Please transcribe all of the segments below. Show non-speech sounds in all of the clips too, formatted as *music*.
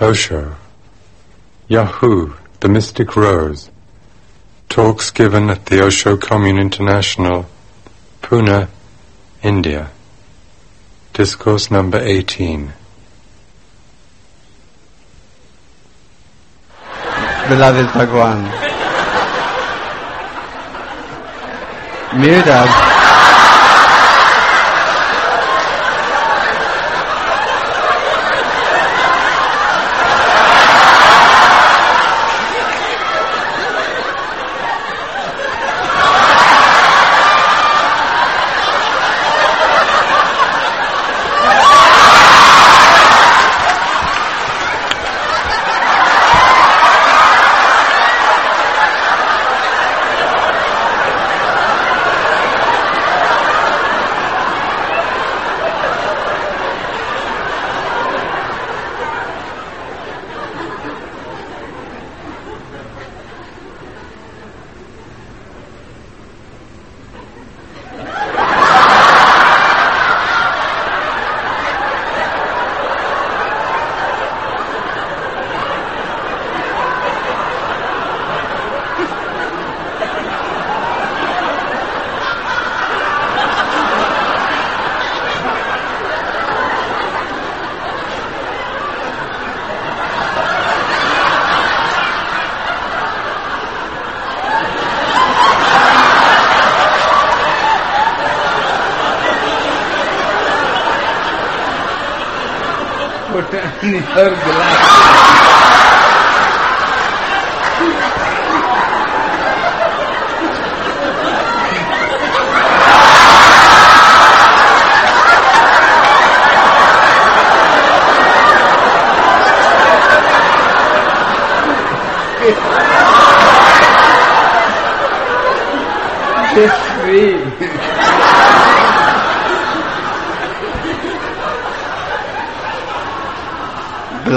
Osho. Yaa-Hoo, the Mystic Rose. Talks given at the Osho Commune International, Pune, India. Discourse number 18. Beloved Bhagwan, Mirdad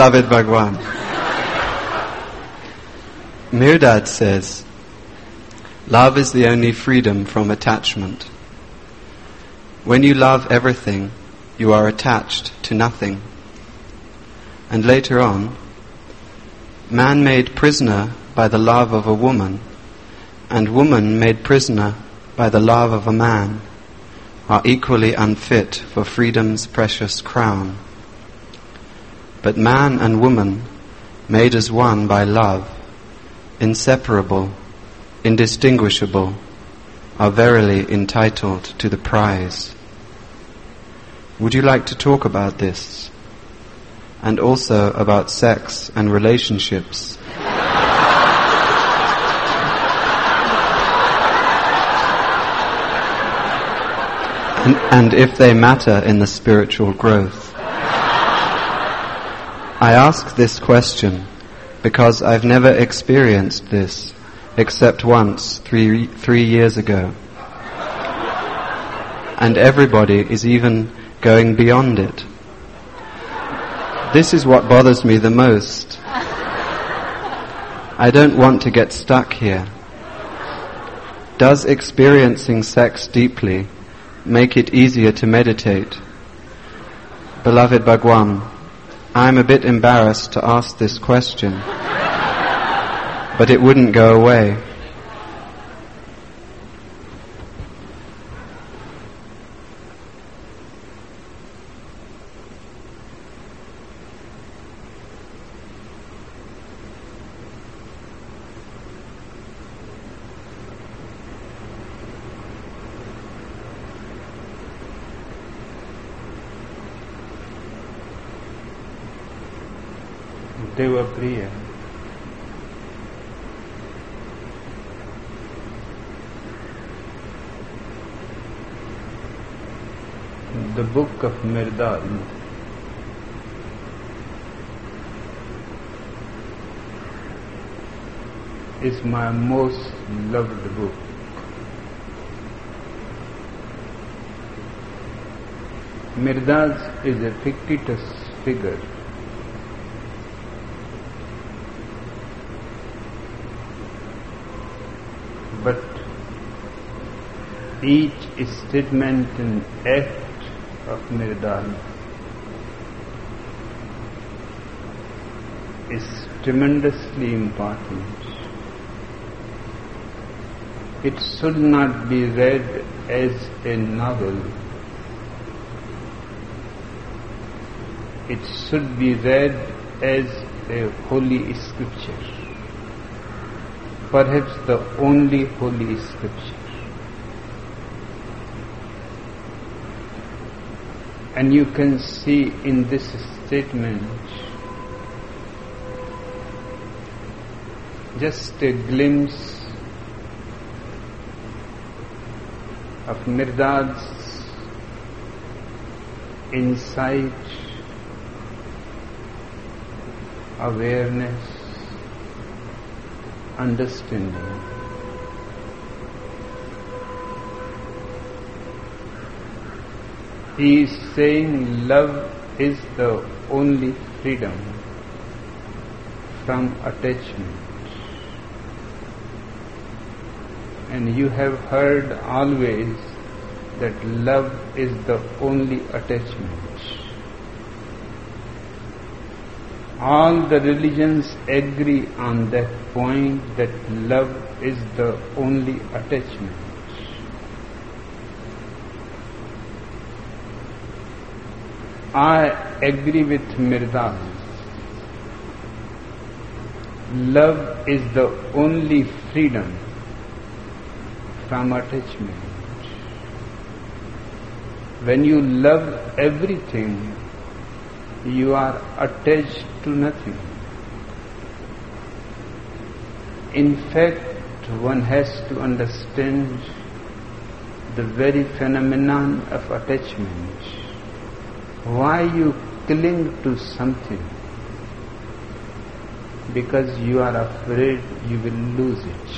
Beloved Bhagwan, Mirdad says, Love is the only freedom from attachment. When you love everything, you are attached to nothing. And later on, man made prisoner by the love of a woman, and woman made prisoner by the love of a man, are equally unfit for freedom's precious crown. But man and woman, made as one by love, inseparable, indistinguishable, are verily entitled to the prize. Would you like to talk about this? And also about sex and relationships? *laughs* and, and if they matter in the spiritual growth? I ask this question because I've never experienced this except once three, three years ago. And everybody is even going beyond it. This is what bothers me the most. I don't want to get stuck here. Does experiencing sex deeply make it easier to meditate? Beloved Bhagwan, I'm a bit embarrassed to ask this question, but it wouldn't go away. Devapriya. The Of is my most loved book. Mirdad is a fictitious figure but each statement in act of Mirdad is tremendously important. It should not be read as a novel. It should be read as a holy scripture. Perhaps the only holy scripture. And you can see in this statement just a glimpse of Mirdad's insight, awareness, understanding. He is saying love is the only freedom from attachment. And you have heard always that love is the only attachment. All the religions agree on that point that love is the only attachment. I agree with Mirdad. Love is the only freedom from attachment. When you love everything, you are attached to nothing. In fact, one has to understand the very phenomenon of attachment. Why you cling to something? Because you are afraid you will lose it.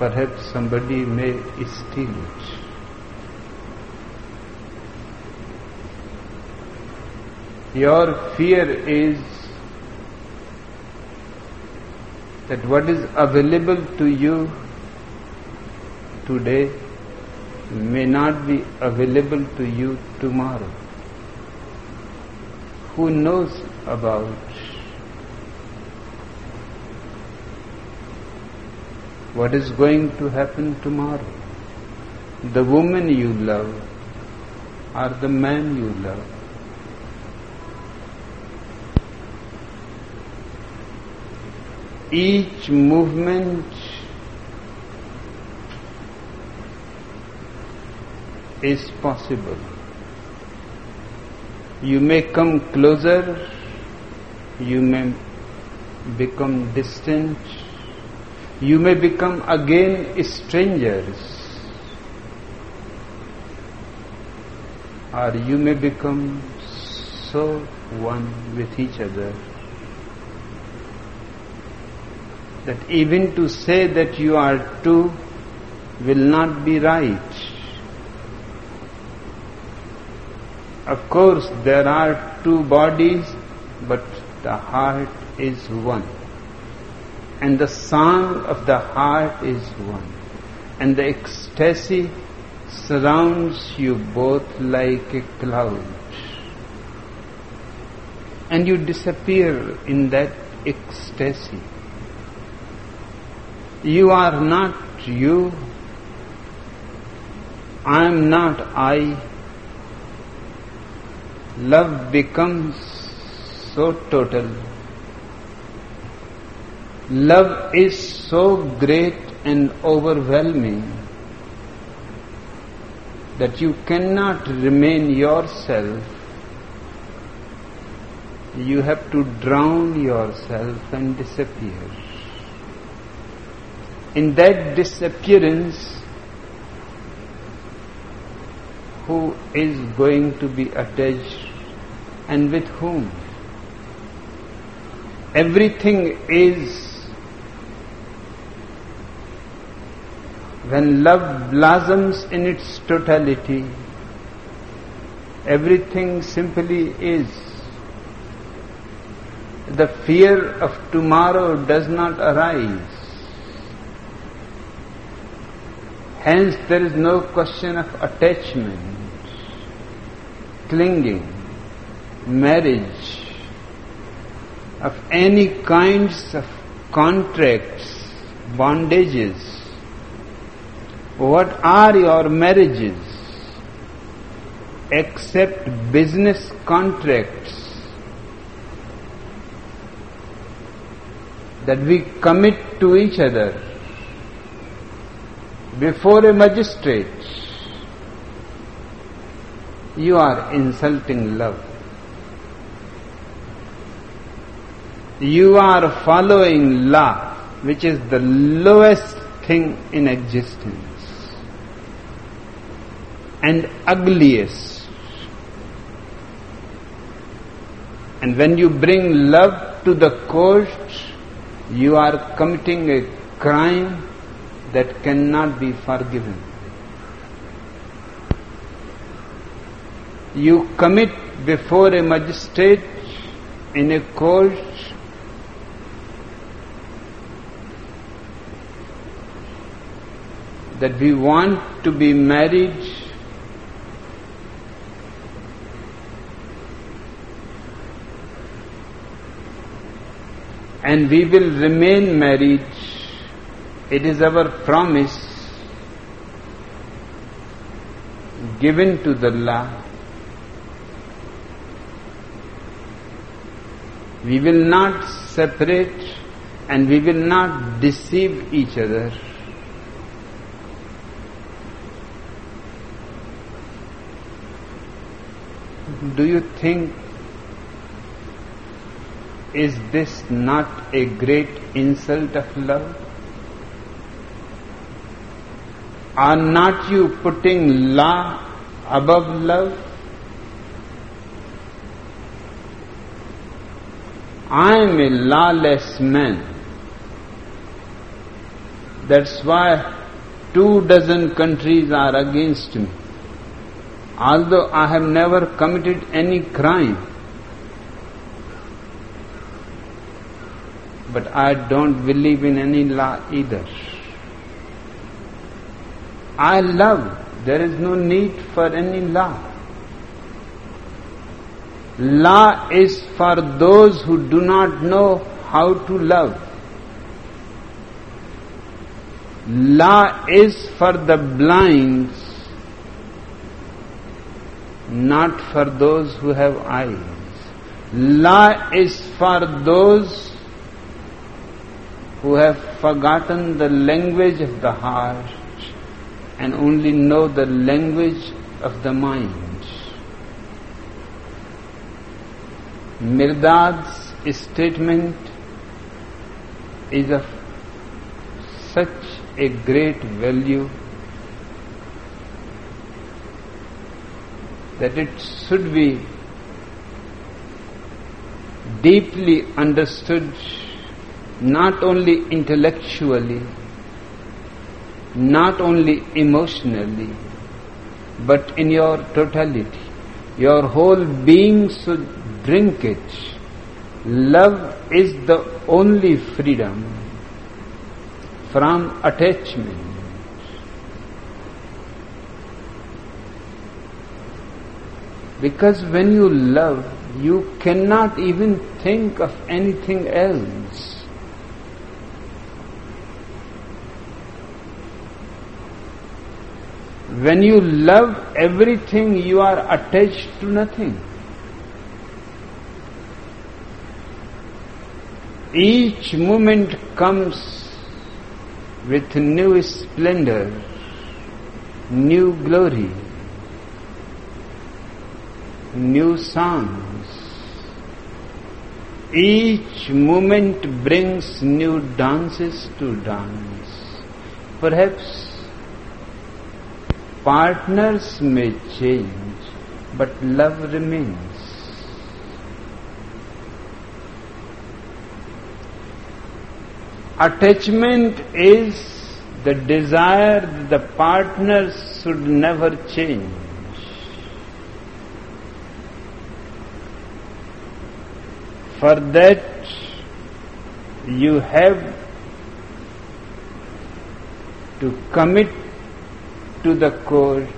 Perhaps somebody may steal it. Your fear is that what is available to you today may not be available to you tomorrow. Who knows about what is going to happen tomorrow? The woman you love or the man you love. Each movement is possible. You may come closer, you may become distant, you may become again strangers, or you may become so one with each other that even to say that you are two will not be right. Of course, there are two bodies, but the heart is one. And the song of the heart is one. And the ecstasy surrounds you both like a cloud. And you disappear in that ecstasy. You are not you. I am not I. Love becomes so total. Love is so great and overwhelming that you cannot remain yourself. You have to drown yourself and disappear in that disappearance, who is going to be attached and with whom? Everything is when love blossoms in its totality, everything simply is. The fear of tomorrow does not arise. Hence, there is no question of attachment, clinging. Marriage, of any kinds of contracts, bondages. What are your marriages except business contracts that we commit to each other before a magistrate? You are insulting love. You are following law, which is the lowest thing in existence and ugliest. And when you bring love to the court, you are committing a crime that cannot be forgiven. You commit before a magistrate in a court that we want to be married and we will remain married. It is our promise given to the law. We will not separate and we will not deceive each other. Do you think is this not a great insult of love? Are not you putting law above love? I am a lawless man. That's why two dozen countries are against me although I have never committed any crime, but I don't believe in any law either. I love, there is no need for any law. Law is for those who do not know how to love. Law is for the blind not for those who have eyes. Law is for those who have forgotten the language of the heart and only know the language of the mind. Mirdad's statement is of such a great value that it should be deeply understood not only intellectually, not only emotionally, but in your totality. Your whole being should drink it. Love is the only freedom from attachment. Because when you love, you cannot even think of anything else. When you love everything, you are attached to nothing. Each moment comes with new splendor, new glory new songs. Each moment brings new dances to dance. Perhaps partners may change, but love remains. Attachment is the desire that the partners should never change. For that, you have to commit to the court,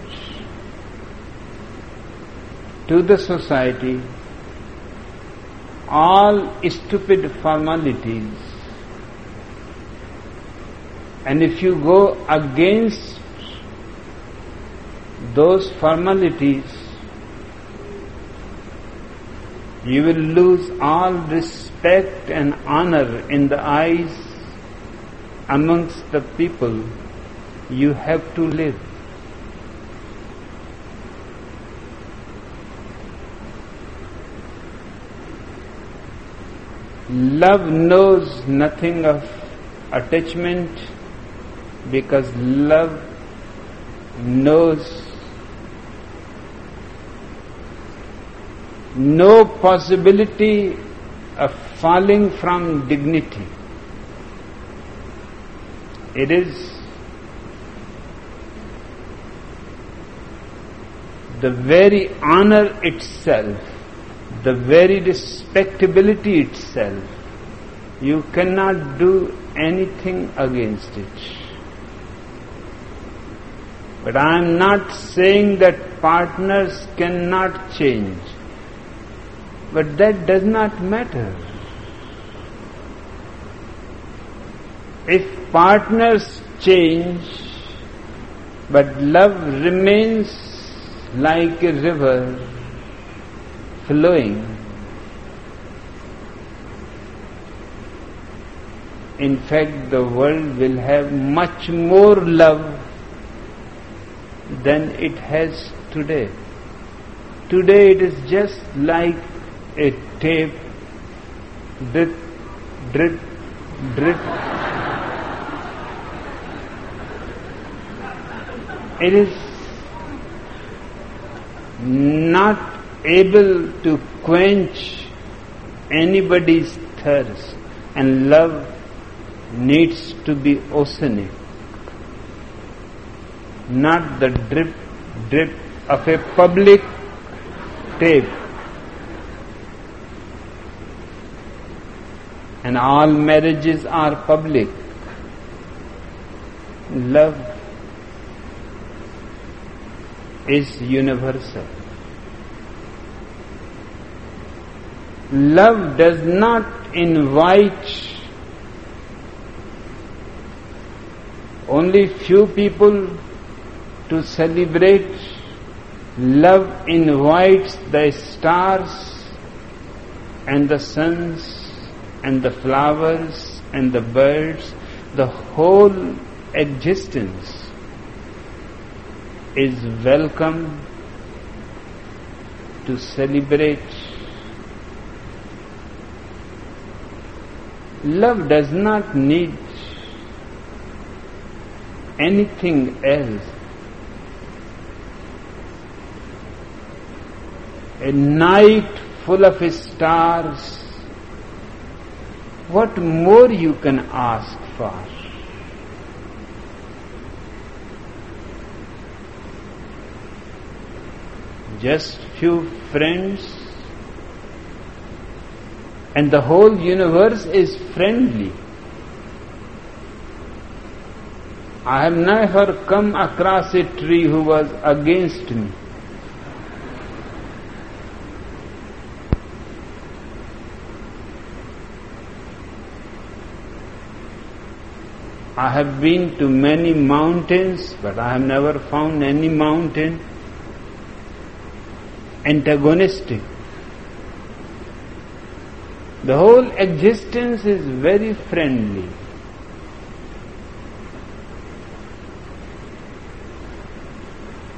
to the society, all stupid formalities. And if you go against those formalities, you will lose all respect and honor in the eyes amongst the people you have to live. Love knows nothing of attachment because love knows no possibility of falling from dignity. It is the very honor itself, the very respectability itself. You cannot do anything against it. But I am not saying that partners cannot change. But that does not matter. If partners change, but love remains like a river flowing, in fact, the world will have much more love than it has today. Today it is just like a tape, drip, drip, drip. It is not able to quench anybody's thirst, and love needs to be oceanic, not the drip, drip of a public tape. And all marriages are public. Love is universal. Love does not invite only few people to celebrate. Love invites the stars and the suns and the flowers and the birds, the whole existence is welcome to celebrate. Love does not need anything else. A night full of stars what more you can ask for? Just few friends and the whole universe is friendly. I have never come across a tree who was against me. I have been to many mountains, but I have never found any mountain antagonistic. The whole existence is very friendly.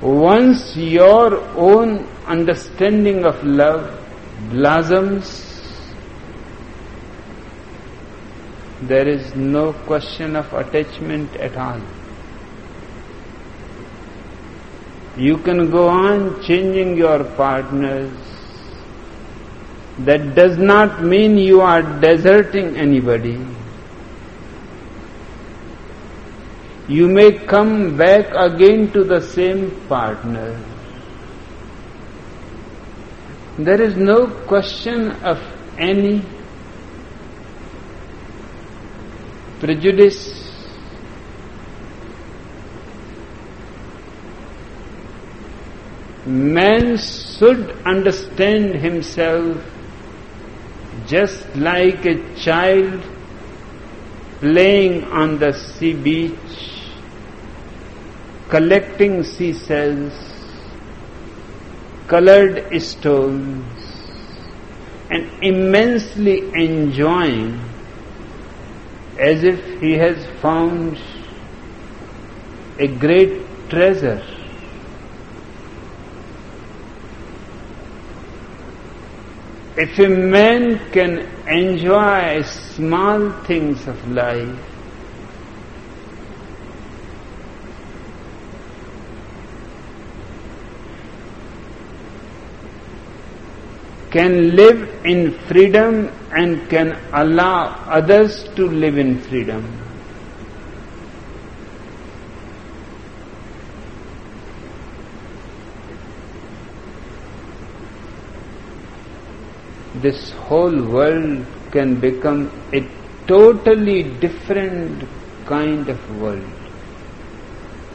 Once your own understanding of love blossoms there is no question of attachment at all. You can go on changing your partners. That does not mean you are deserting anybody. You may come back again to the same partner. There is no question of any prejudice. Man should understand himself just like a child playing on the sea beach, collecting seashells, colored stones, and immensely enjoying as if he has found a great treasure. If a man can enjoy small things of life, can live in freedom and can allow others to live in freedom. this whole world can become a totally different kind of world.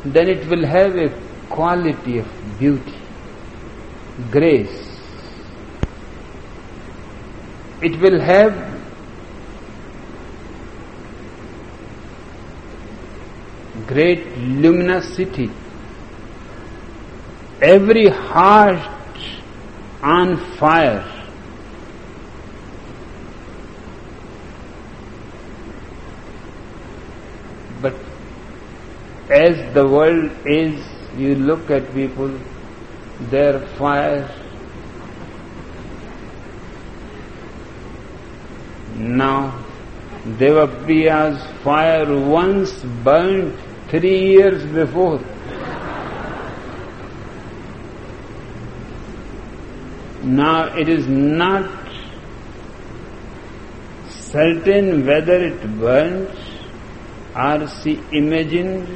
Then it will have a quality of beauty, grace. It will have great luminosity. Every heart on fire But as the world is, you look at people, their fire. Now, Devapriya's fire once burnt three years before. Now it is not certain whether it burns or she imagined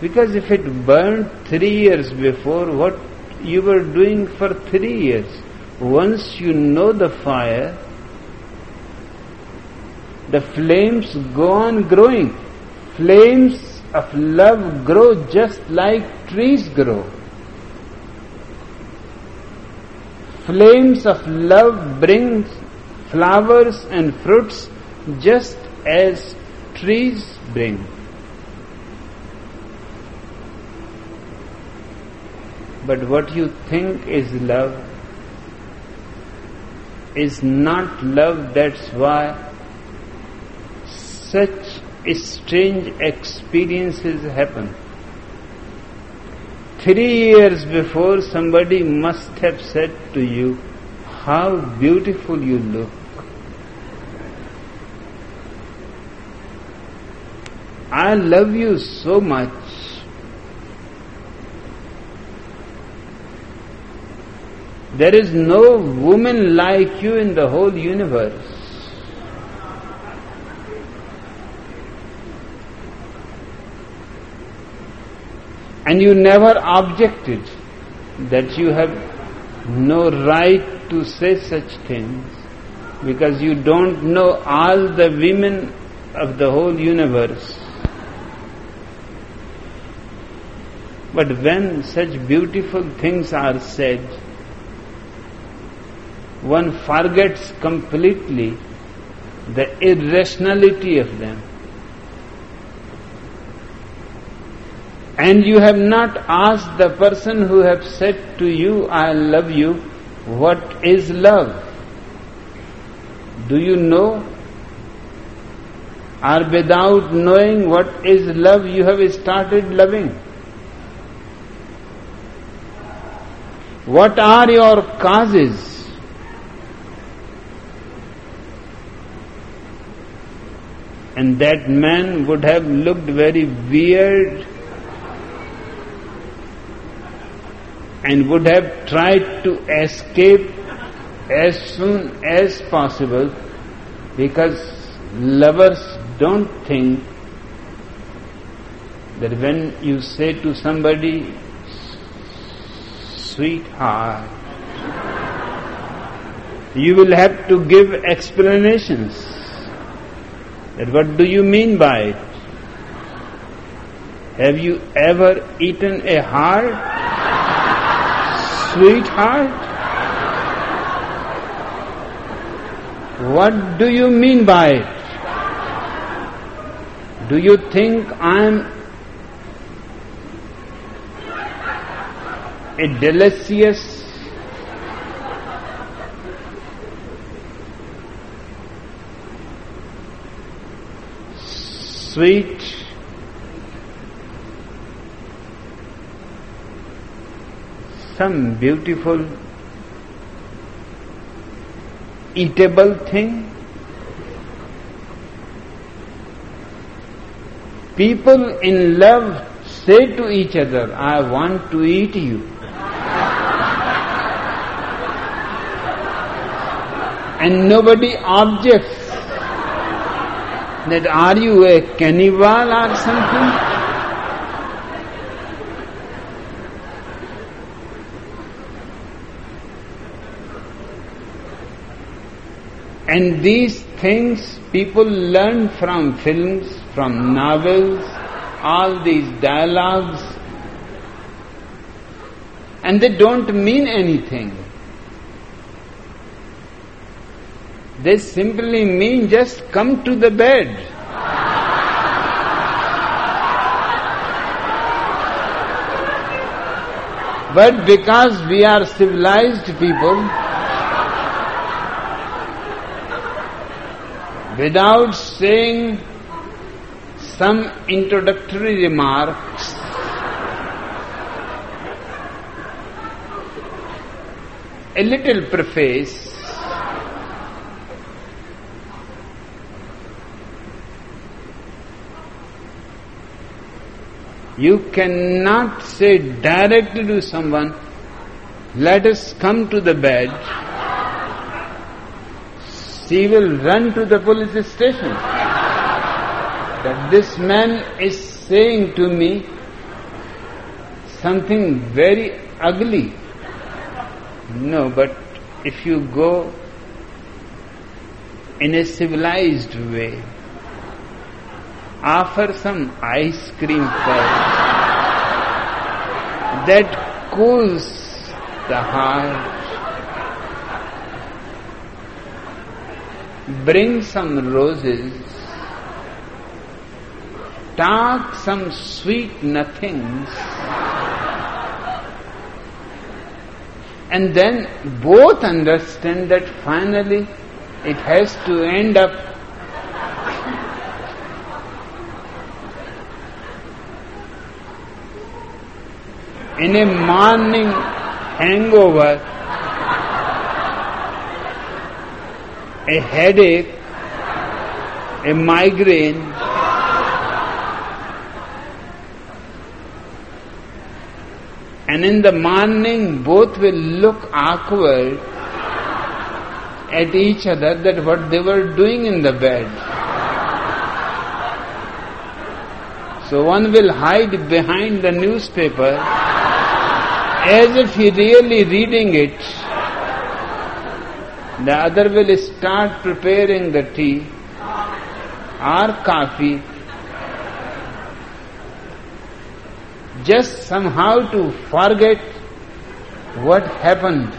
Because if it burnt three years before, what you were doing for three years, once you know the fire, the flames go on growing. Flames of love grow just like trees grow. Flames of love bring flowers and fruits just as trees bring. But what you think is love is not love, that's why such strange experiences happen. Three years before, somebody must have said to you, How beautiful you look. I love you so much. There is no woman like you in the whole universe. And you never objected that you have no right to say such things because you don't know all the women of the whole universe. But when such beautiful things are said, one forgets completely the irrationality of them. And you have not asked the person who have said to you, I love you, what is love? Do you know? Or without knowing what is love, you have started loving. What are your causes? And that man would have looked very weird and would have tried to escape as soon as possible because lovers don't think that when you say to somebody, sweetheart, you will have to give explanations that what do you mean by it? Have you ever eaten a heart? Sweetheart? What do you mean by it? Do you think I'm a delicious sweet. Some beautiful eatable thing. People in love say to each other i want to eat you. And nobody objects that are you a cannibal or something? And these things people learn from films, from novels, all these dialogues, and they don't mean anything. They simply mean just come to the bed. But because we are civilized people, without saying some introductory remarks, a little preface, You cannot say directly to someone, let us come to the bed. She will run to the police station. That this man is saying to me something very ugly. No, but if you go in a civilized way, offer some ice cream first. That cools the heart. Bring some roses. Talk some sweet nothings. And then both understand that finally it has to end up in a morning hangover, a headache, a migraine, and in the morning both will look awkward at each other that what they were doing in the bed. So one will hide behind the newspaper as if he really reading it. The other will start preparing the tea or coffee just somehow to forget what happened.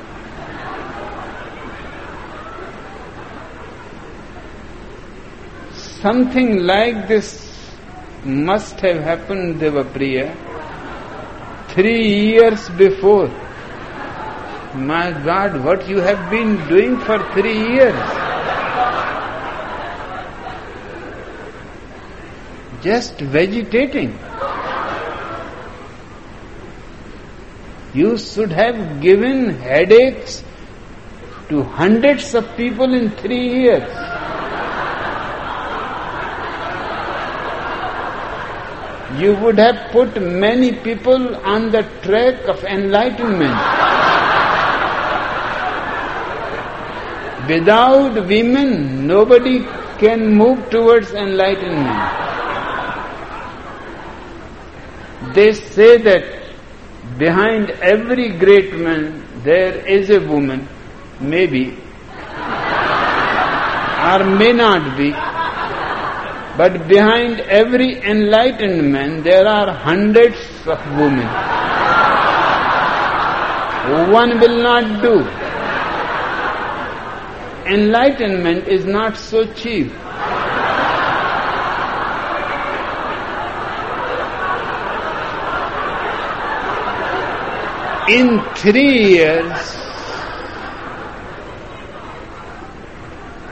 Something like this must have happened, Devapriya three years before. My God, what you have been doing for three years? Just vegetating. You should have given headaches to hundreds of people in three years. You would have put many people on the track of enlightenment. Without women, nobody can move towards enlightenment. They say that behind every great man there is a woman, maybe, or may not be. But behind every enlightened man, there are hundreds of women. One will not do. enlightenment is not so cheap. In three years,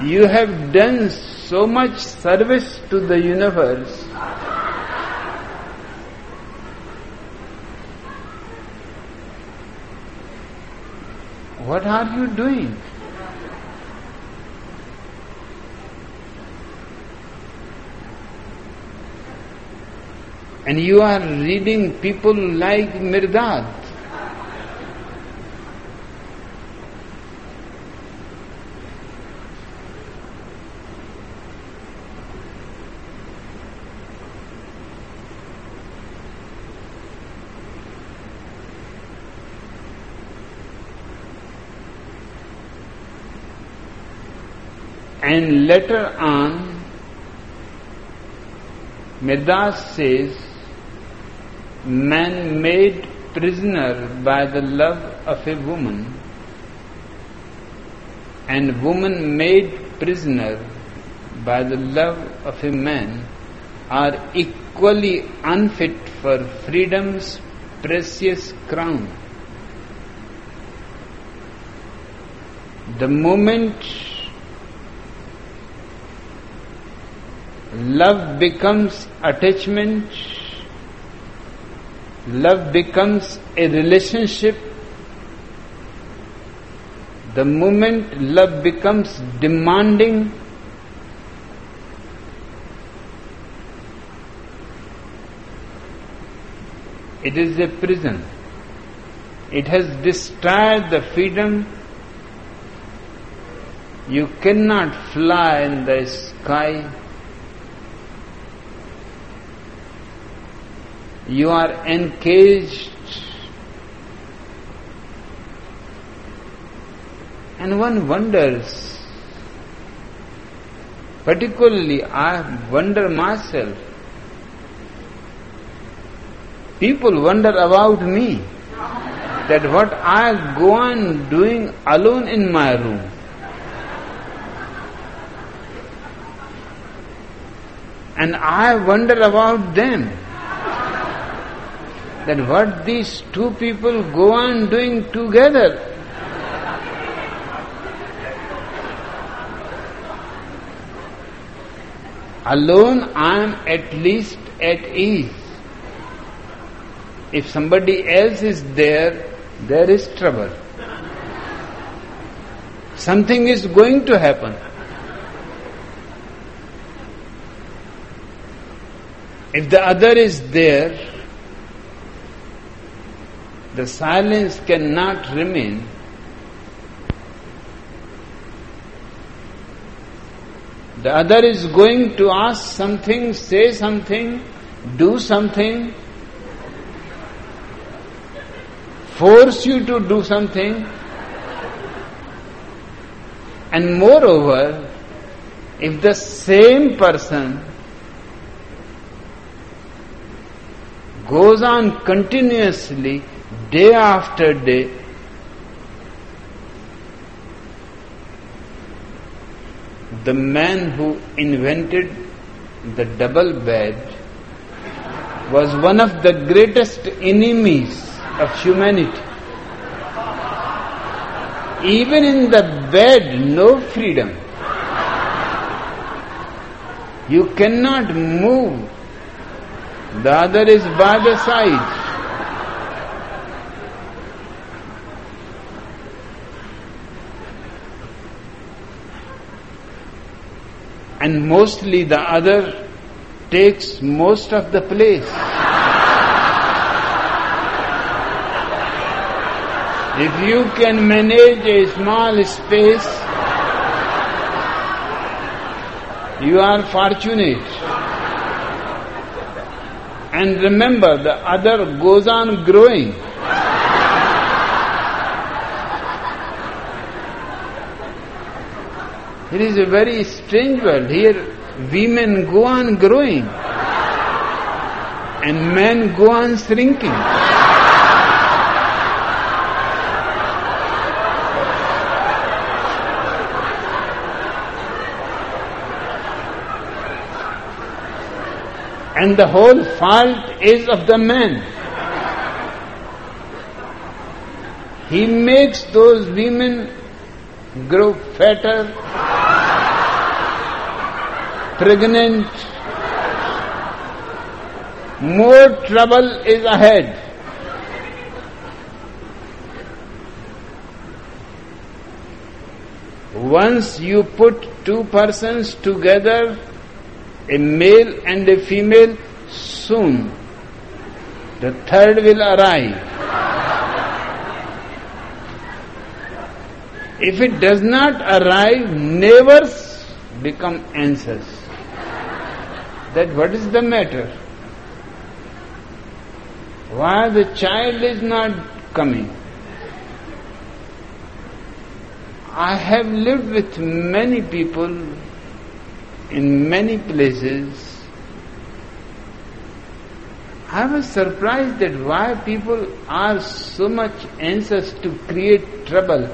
you have done so much service to the universe. What are you doing? And you are reading people like Mirdad. And later on, Mirdad says, man made prisoner by the love of a woman and woman made prisoner by the love of a man are equally unfit for freedom's precious crown. The moment love becomes attachment, love becomes a relationship. The moment love becomes demanding, it is a prison. It has destroyed the freedom. You cannot fly in the sky you are encaged and one wonders. Particularly i wonder myself. People wonder about me. That what i go on doing alone in my room. And i wonder about them that what these two people go on doing together. Alone I am at least at ease. If somebody else is there, there is trouble. Something is going to happen. If the other is there, the silence cannot remain. The other is going to ask something, say something, do something, force you to do something. And moreover, if the same person goes on continuously day after day, the man who invented the double bed was one of the greatest enemies of humanity. Even in the bed, no freedom. You cannot move. The other is by the side. And mostly the other takes most of the place. If you can manage a small space, you are fortunate. And remember, the other goes on growing. It is a very strange world. Here, women go on growing, and men go on shrinking. And the whole fault is of the man. He makes those women grow fatter pregnant. More trouble is ahead. Once you put two persons together, a male and a female, soon the third will arrive. If it does not arrive, neighbors become anxious. That what is the matter? Why the child is not coming? I have lived with many people in many places. I was surprised that why people are so much anxious to create trouble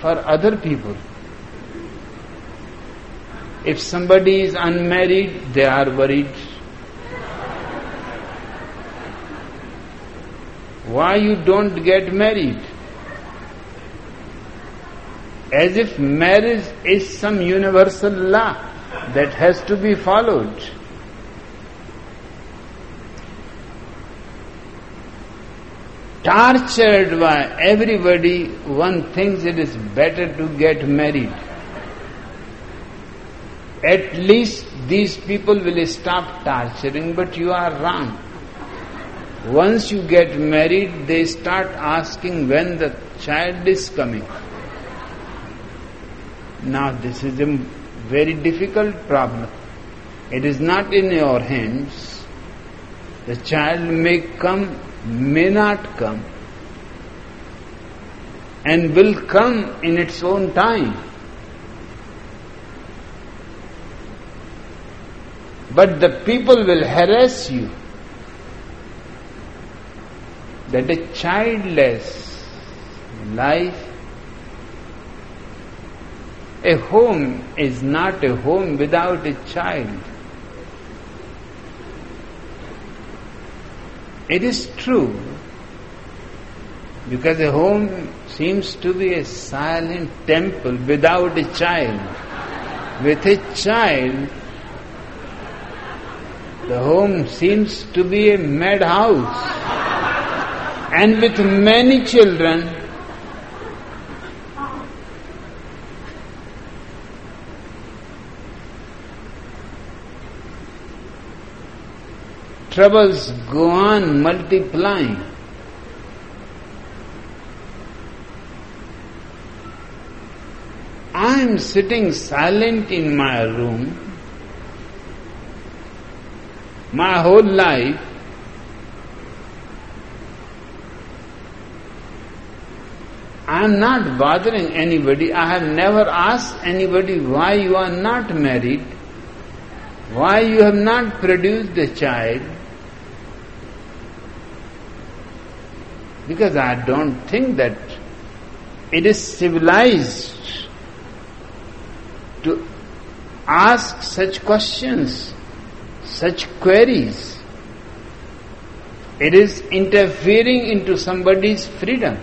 for other people. If somebody is unmarried, they are worried. Why you don't get married? As if marriage is some universal law that has to be followed. tortured by everybody, one thinks it is better to get married. At least these people will stop torturing, but you are wrong. Once you get married, they start asking when the child is coming. Now, this is a very difficult problem. It is not in your hands. The child may come may not come and will come in its own time. But the people will harass you that a childless life, a home is not a home without a child. It is true because a home seems to be a silent temple without a child. With a child, the home seems to be a madhouse. And with many children, troubles go on multiplying. I am sitting silent in my room my whole life. I am not bothering anybody. I have never asked anybody why you are not married, why you have not produced a child. because I don't think that it is civilized to ask such questions, such queries. It is interfering into somebody's freedom.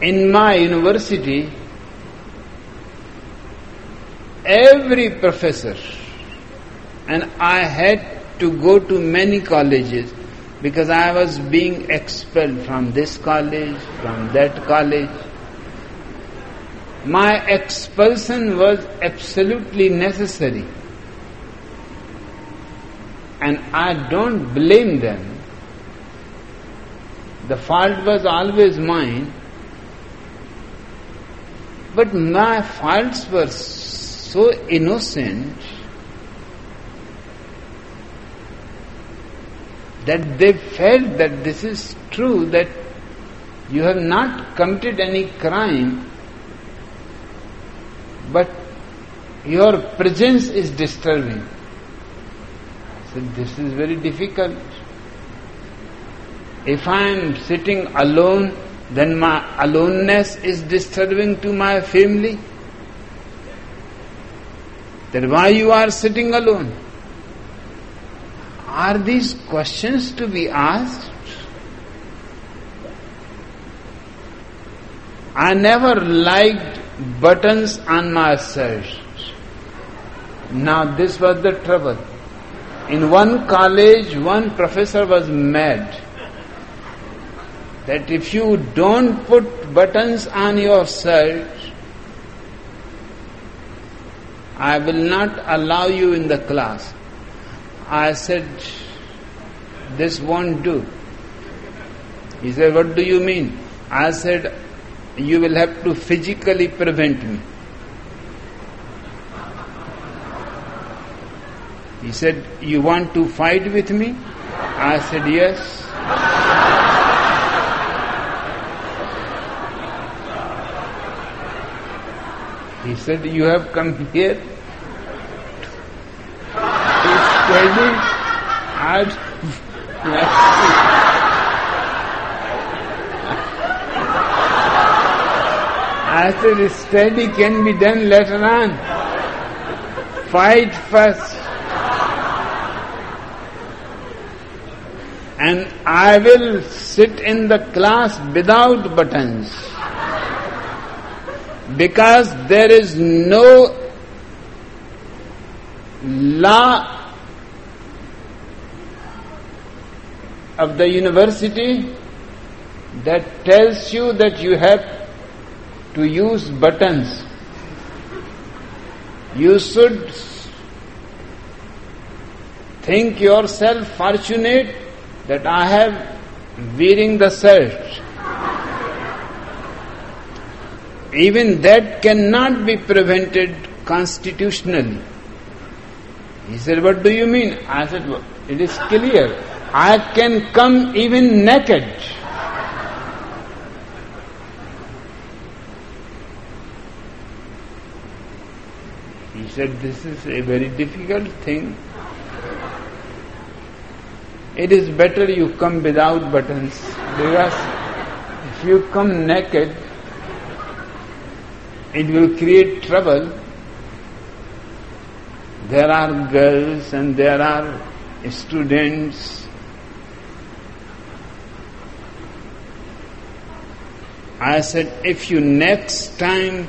In my university, every professor, and I had to go to many colleges because I was being expelled from this college, from that college. My expulsion was absolutely necessary. And I don't blame them. The fault was always mine. But my faults were so innocent that they felt that this is true, that you have not committed any crime, but your presence is disturbing. So this is very difficult. If I am sitting alone, then my aloneness is disturbing to my family. Then why you are sitting alone? Are these questions to be asked? I never liked buttons on my shirt. Now this was the trouble. In one college, one professor was mad that if you don't put buttons on your shirt, I will not allow you in the class. I said, this won't do. He said, what do you mean? I said, you will have to physically prevent me. He said, you want to fight with me? I said, yes. He said, You have come here to study art. Said, Study can be done later on. Fight first. And I will sit in the class without buttons because there is no law of the university that tells you that you have to use buttons. You should think yourself fortunate that I have wearing the shirt. Even that cannot be prevented constitutionally. He said, What do you mean? I said, It is clear. I can come even naked. Said, This is a very difficult thing. It is better you come without buttons because if you come naked, it will create trouble. There are girls and there are students. I said, if you next time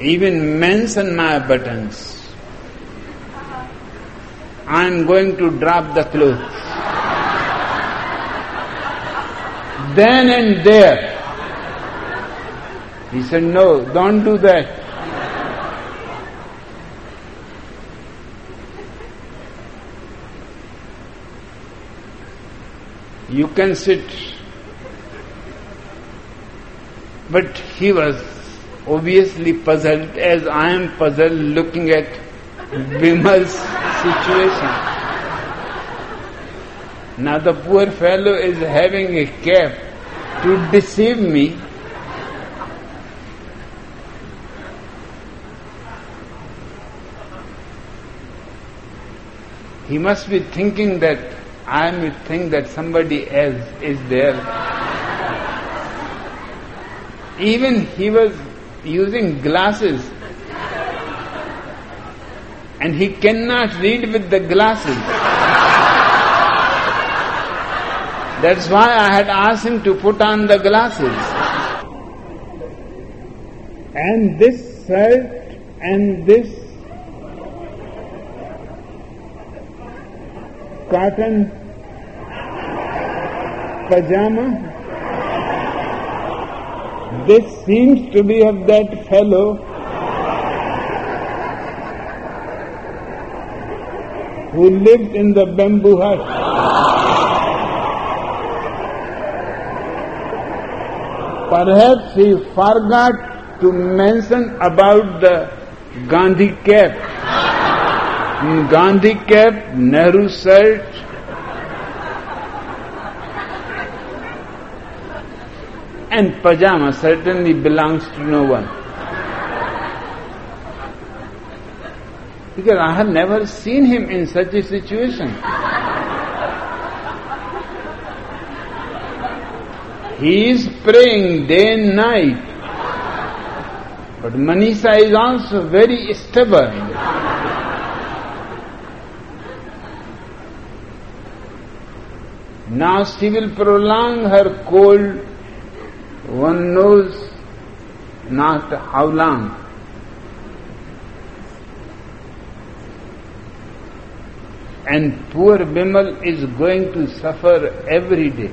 even mention my buttons, I'm going to drop the clothes. then and there, he said, No, don't do that. You can sit. But he was obviously puzzled as I am puzzled looking at Bimal's situation. Now the poor fellow is having a cap to deceive me He must be thinking that I may think that somebody else is there. Even he was using glasses and he cannot read with the glasses. That's why I had asked him to put on the glasses. And this shirt and this cotton pajama. This seems to be of that fellow who lived in the bamboo hut. Perhaps he forgot to mention about the Gandhi cap. Gandhi cap, Nehru shirt, and pajama certainly belongs to no one. Because I have never seen him in such a situation. He is praying day and night. But Manisha is also very stubborn. now she will prolong her cold, one knows not how long. And poor Bimal is going to suffer every day.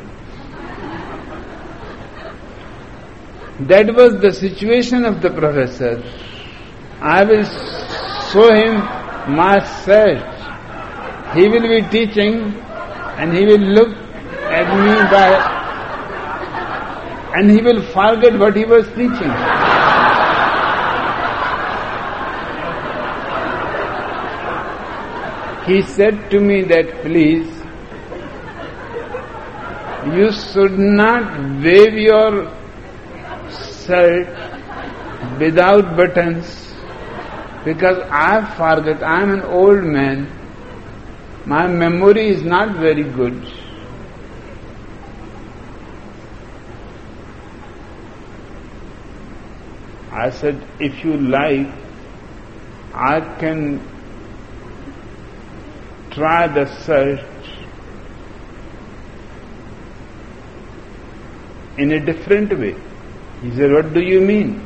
That was the situation of the professor. I will show him my search. He will be teaching and he will look at me by and he will forget what he was teaching. He said to me that please, you should not wave your shirt without buttons because I forget, I am an old man. My memory is not very good. I said, if you like, I can try the search in a different way. He said, What do you mean?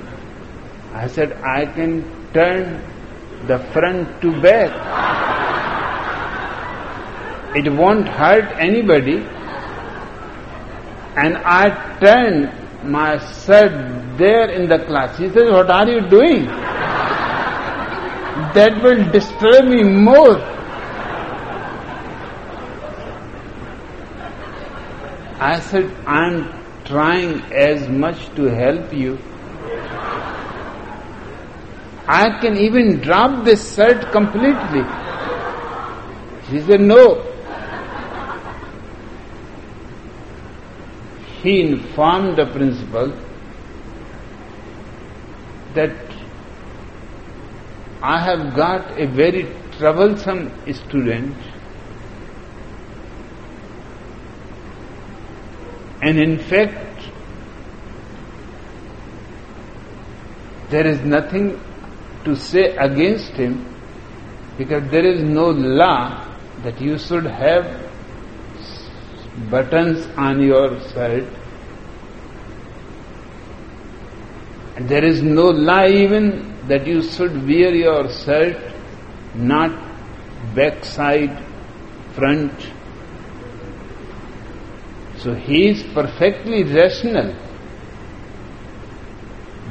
I said, I can turn the front to back. It won't hurt anybody. And I turned my shirt there in the class. He said, What are you doing? That will disturb me more. I said, I'm trying as much to help you. I can even drop this shirt completely. He said, No. He informed the principal that I have got a very troublesome student And in fact, there is nothing to say against him because there is no law that you should have buttons on your shirt. And there is no law even that you should wear your shirt not backside, front, so he is perfectly rational.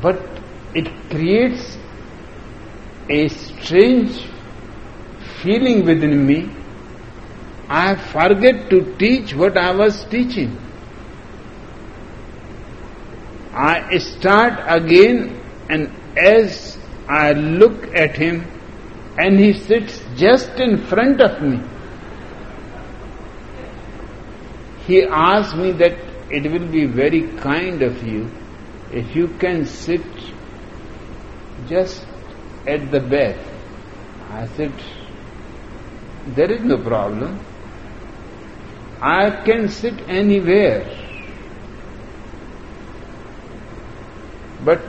But it creates a strange feeling within me. I forget to teach what I was teaching. I start again and as I look at him and he sits just in front of me he asks me that it will be very kind of you if you can sit just at the back. I said, there is no problem. I can sit anywhere. But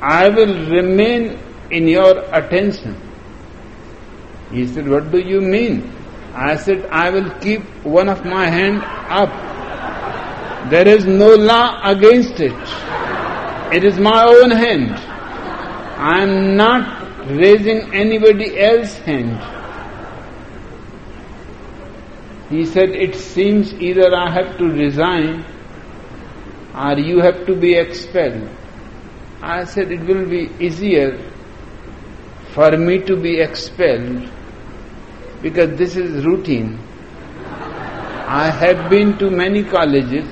I will remain in your attention. He said, What do you mean? I said, I will keep one of my hand up. There is no law against it. It is my own hand. I am not raising anybody else's hand. He said, It seems either I have to resign or you have to be expelled. I said, It will be easier for me to be expelled because this is routine. I have been to many colleges.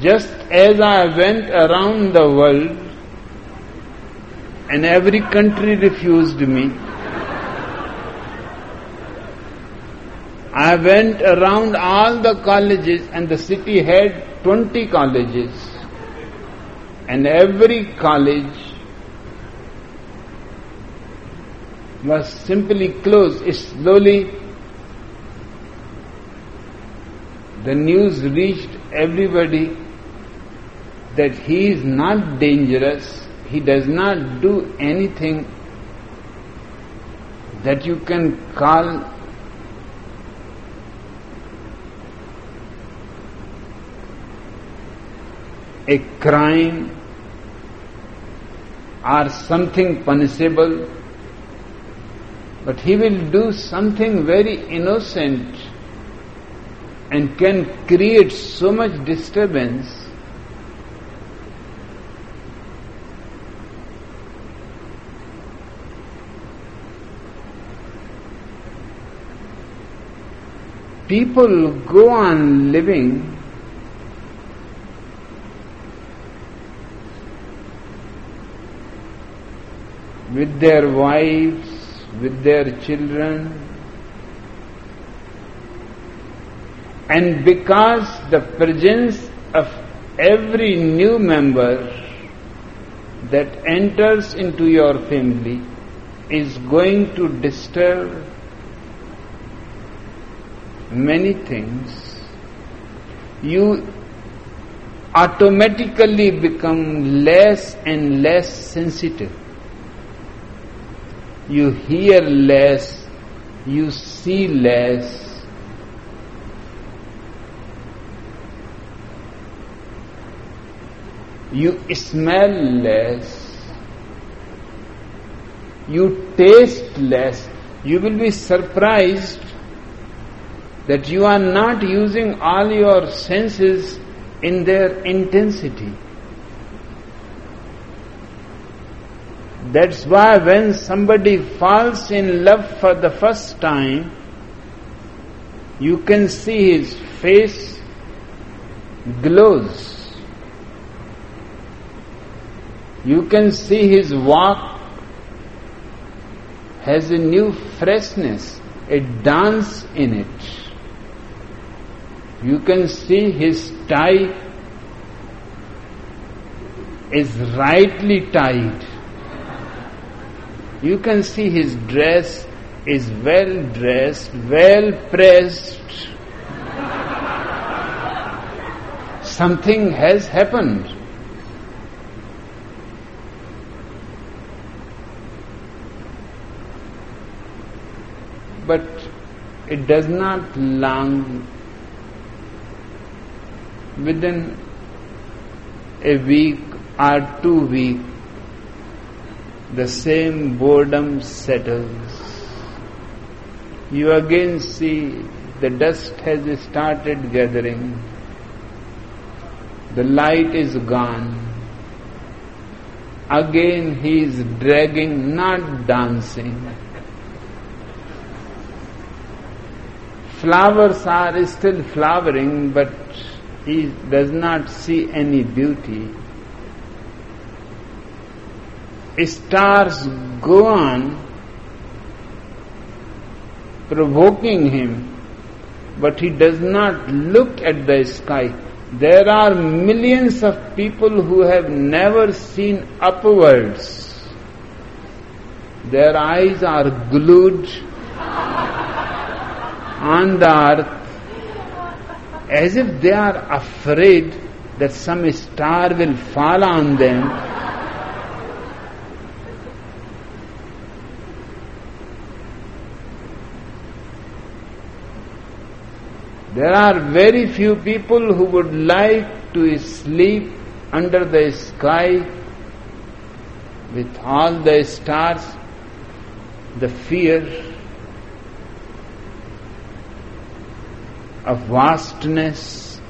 Just as I went around the world and every country refused me, I went around all the colleges and the city had 20 colleges and every college was simply closed. Slowly, the news reached everybody that he is not dangerous, he does not do anything that you can call a crime or something punishable, but he will do something very innocent and can create so much disturbance. People go on living with their wives, with their children, and because the presence of every new member that enters into your family is going to disturb many things, you automatically become less and less sensitive. You hear less, you see less. You smell less, you taste less. You will be surprised that you are not using all your senses in their intensity. That's why when somebody falls in love for the first time, you can see his face glows. You can see his walk has a new freshness, a dance in it. You can see his tie is rightly tied. You can see his dress is well dressed, well pressed. Something has happened. But it does not long within a week or two weeks, the same boredom settles. You again see the dust has started gathering, the light is gone. Again he is dragging, not dancing. Flowers are still flowering, but he does not see any beauty. Stars go on provoking him, but he does not look at the sky. There are millions of people who have never seen upwards. Their eyes are glued on the earth as if they are afraid that some star will fall on them. There are very few people who would like to sleep under the sky with all the stars, the fear of vastness,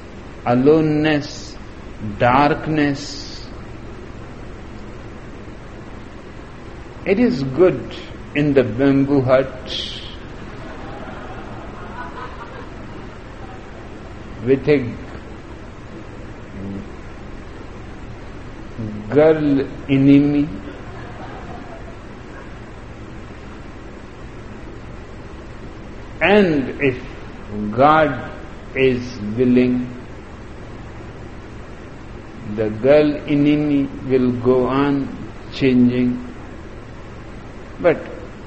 aloneness, darkness. It is good in the bamboo hut with a girl enemy and if God is willing, the girl enemy will go on changing. But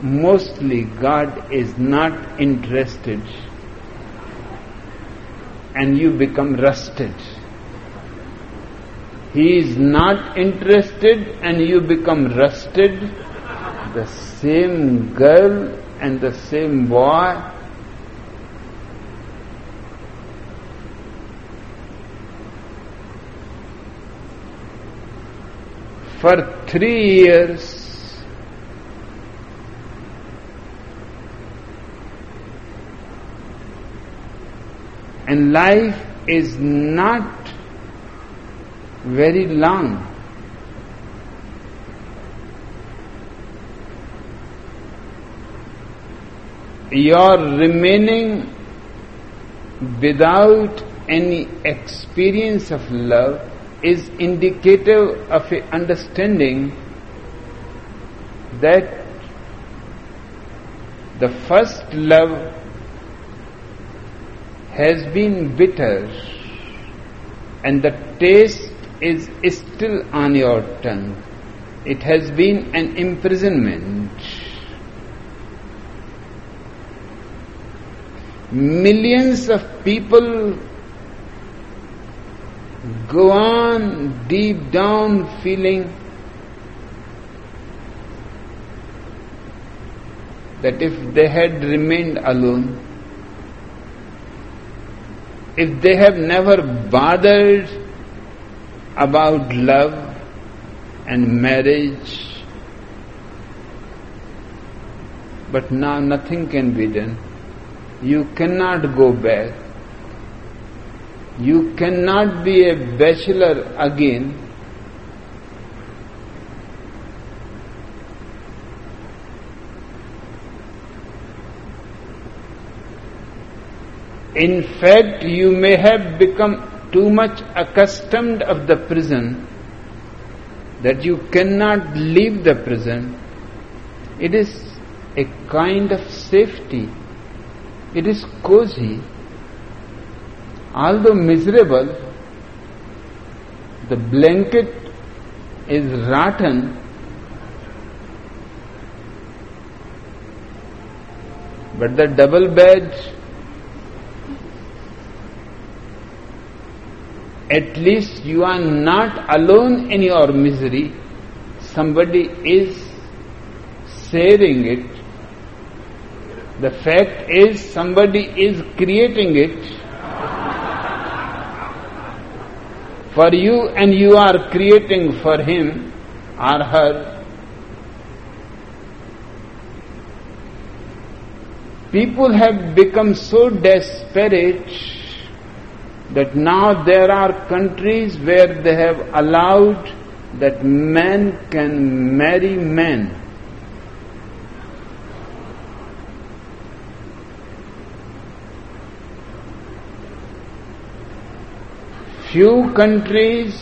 mostly God is not interested and you become rusted. he is not interested and you become rusted, the same girl and the same boy for three years and life is not very long. Your remaining without any experience of love is indicative of a understanding that the first love has been bitter and the taste is still on your tongue. It has been an imprisonment. Millions of people go on deep down feeling that if they had remained alone, if they have never bothered about love and marriage, but now nothing can be done. You cannot go back. You cannot be a bachelor again. In fact, you may have become too much accustomed of the prison that you cannot leave the prison. It is a kind of safety. It is cozy although miserable, the blanket is rotten, but the double bed at least you are not alone in your misery. Somebody is sharing it. The fact is somebody is creating it. for you and you are creating for him or her. People have become so desperate that now there are countries where they have allowed that men can marry men. few countries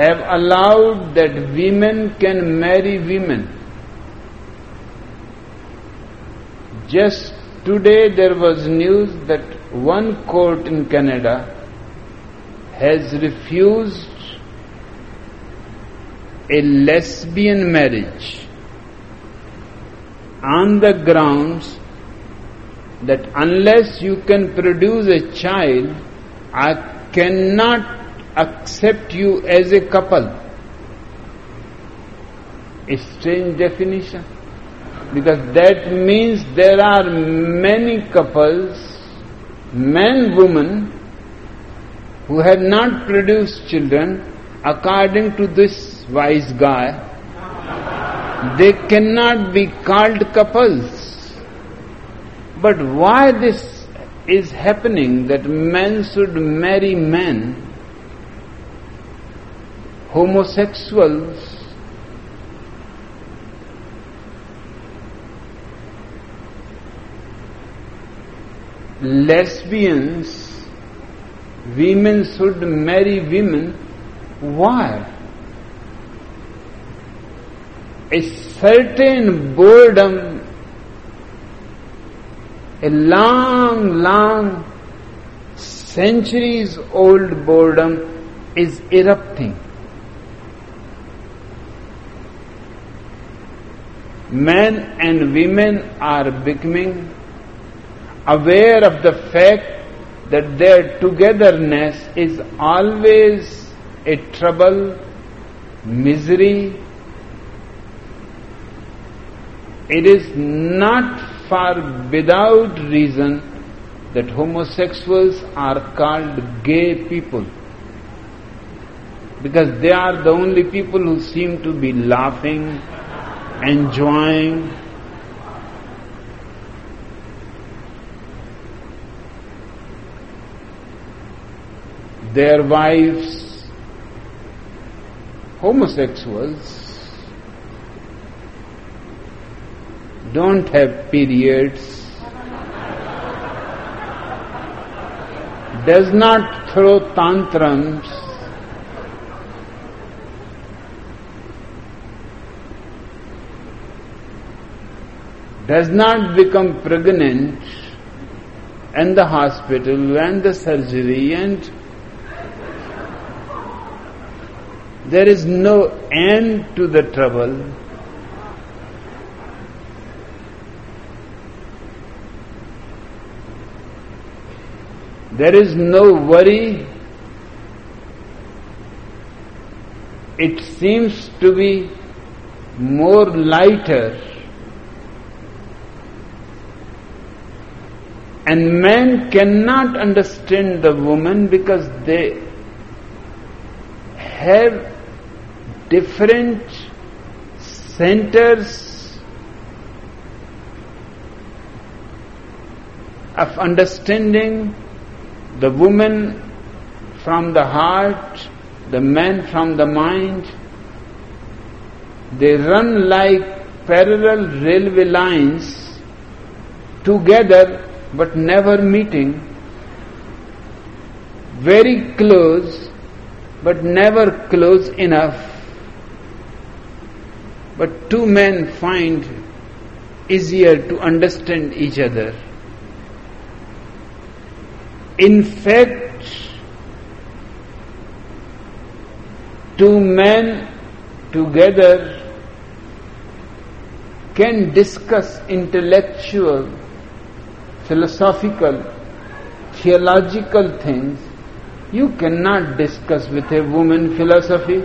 have allowed that women can marry women. Just today there was news that one court in Canada has refused a lesbian marriage on the grounds that unless you can produce a child, I cannot accept you as a couple. A strange definition. Because that means there are many couples, men, women, who have not produced children according to this wise guy. They cannot be called couples. But why this is happening that men should marry men, homosexuals lesbians, women should marry women. Why? A certain boredom a long, long, centuries old boredom is erupting. Men and women are becoming aware of the fact that their togetherness is always a trouble, misery. It is not far without reason that homosexuals are called gay people because they are the only people who seem to be laughing, enjoying. Their wives, homosexuals, don't have periods, does not throw tantrums, does not become pregnant and the hospital and the surgery and there is no end to the trouble. There is no worry. It seems to be more lighter And men cannot understand the woman because they have different centers of understanding the woman from the heart, the man from the mind. They run like parallel railway lines together but never meeting, very close but never close enough. But two men find easier to understand each other. In fact, two men together can discuss intellectual philosophical, theological things, you cannot discuss with a woman philosophy.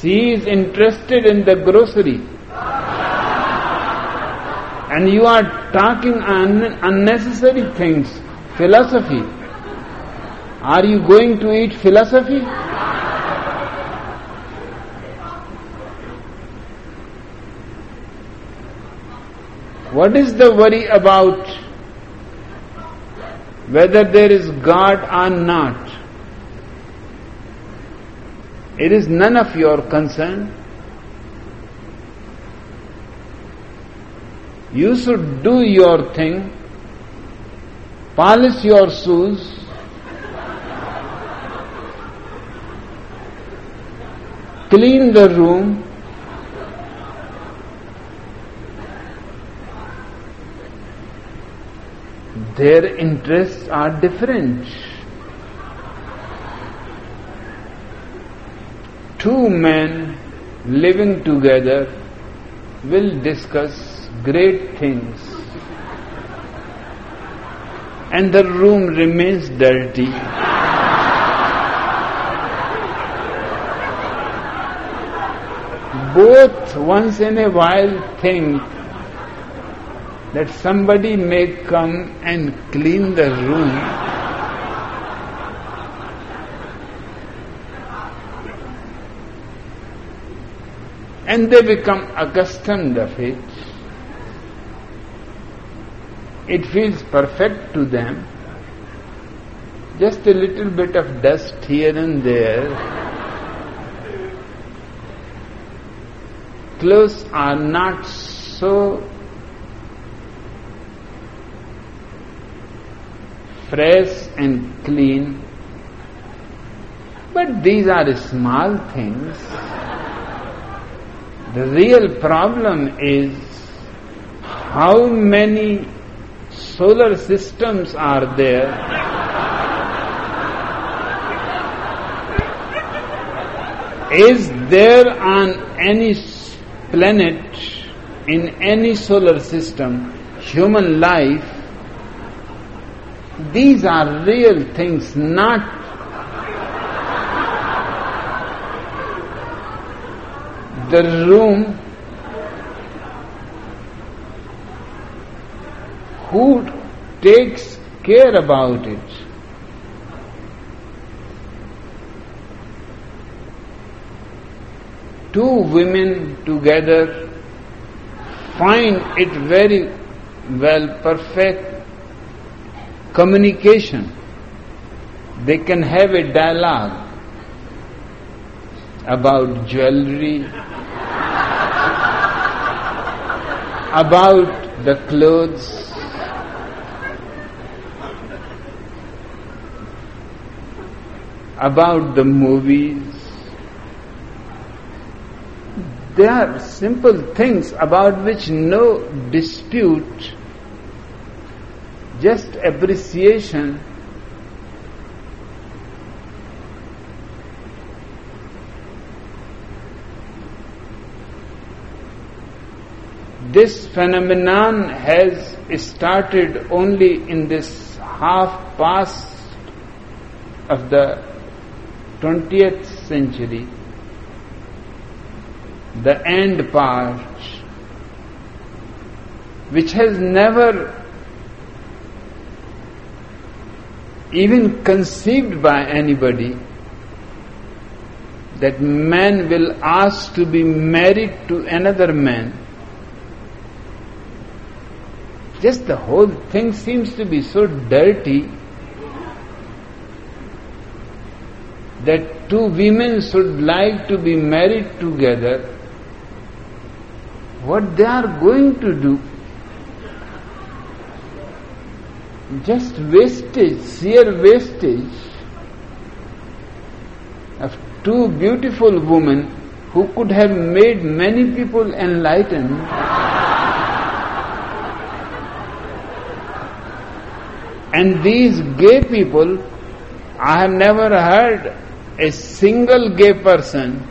She is interested in the grocery. And you are talking un- unnecessary things, philosophy. Are you going to eat philosophy? What is the worry about whether there is God or not? It is none of your concern. You should do your thing, polish your shoes, clean the room, their interests are different. Two men living together will discuss great things and the room remains dirty. Both once in a while think that somebody may come and clean the room. And they become accustomed of it. It feels perfect to them. Just a little bit of dust here and there. Clothes are not so fresh and clean. But these are small things. The real problem is how many solar systems are there? Is there on any planet in any solar system human life? These are real things, not the room who takes care about it. Two women together find it very well perfect communication. They can have a dialogue about jewelry, about the clothes, about the movies. They are simple things about which no dispute. Just appreciation this phenomenon has started only in this half past of the 20th century, the end part, which has never even conceived by anybody that man will ask to be married to another man. Just the whole thing seems to be so dirty that two women should like to be married together. What they are going to do? just wastage, sheer wastage of two beautiful women who could have made many people enlightened. And these gay people, I have never heard a single gay person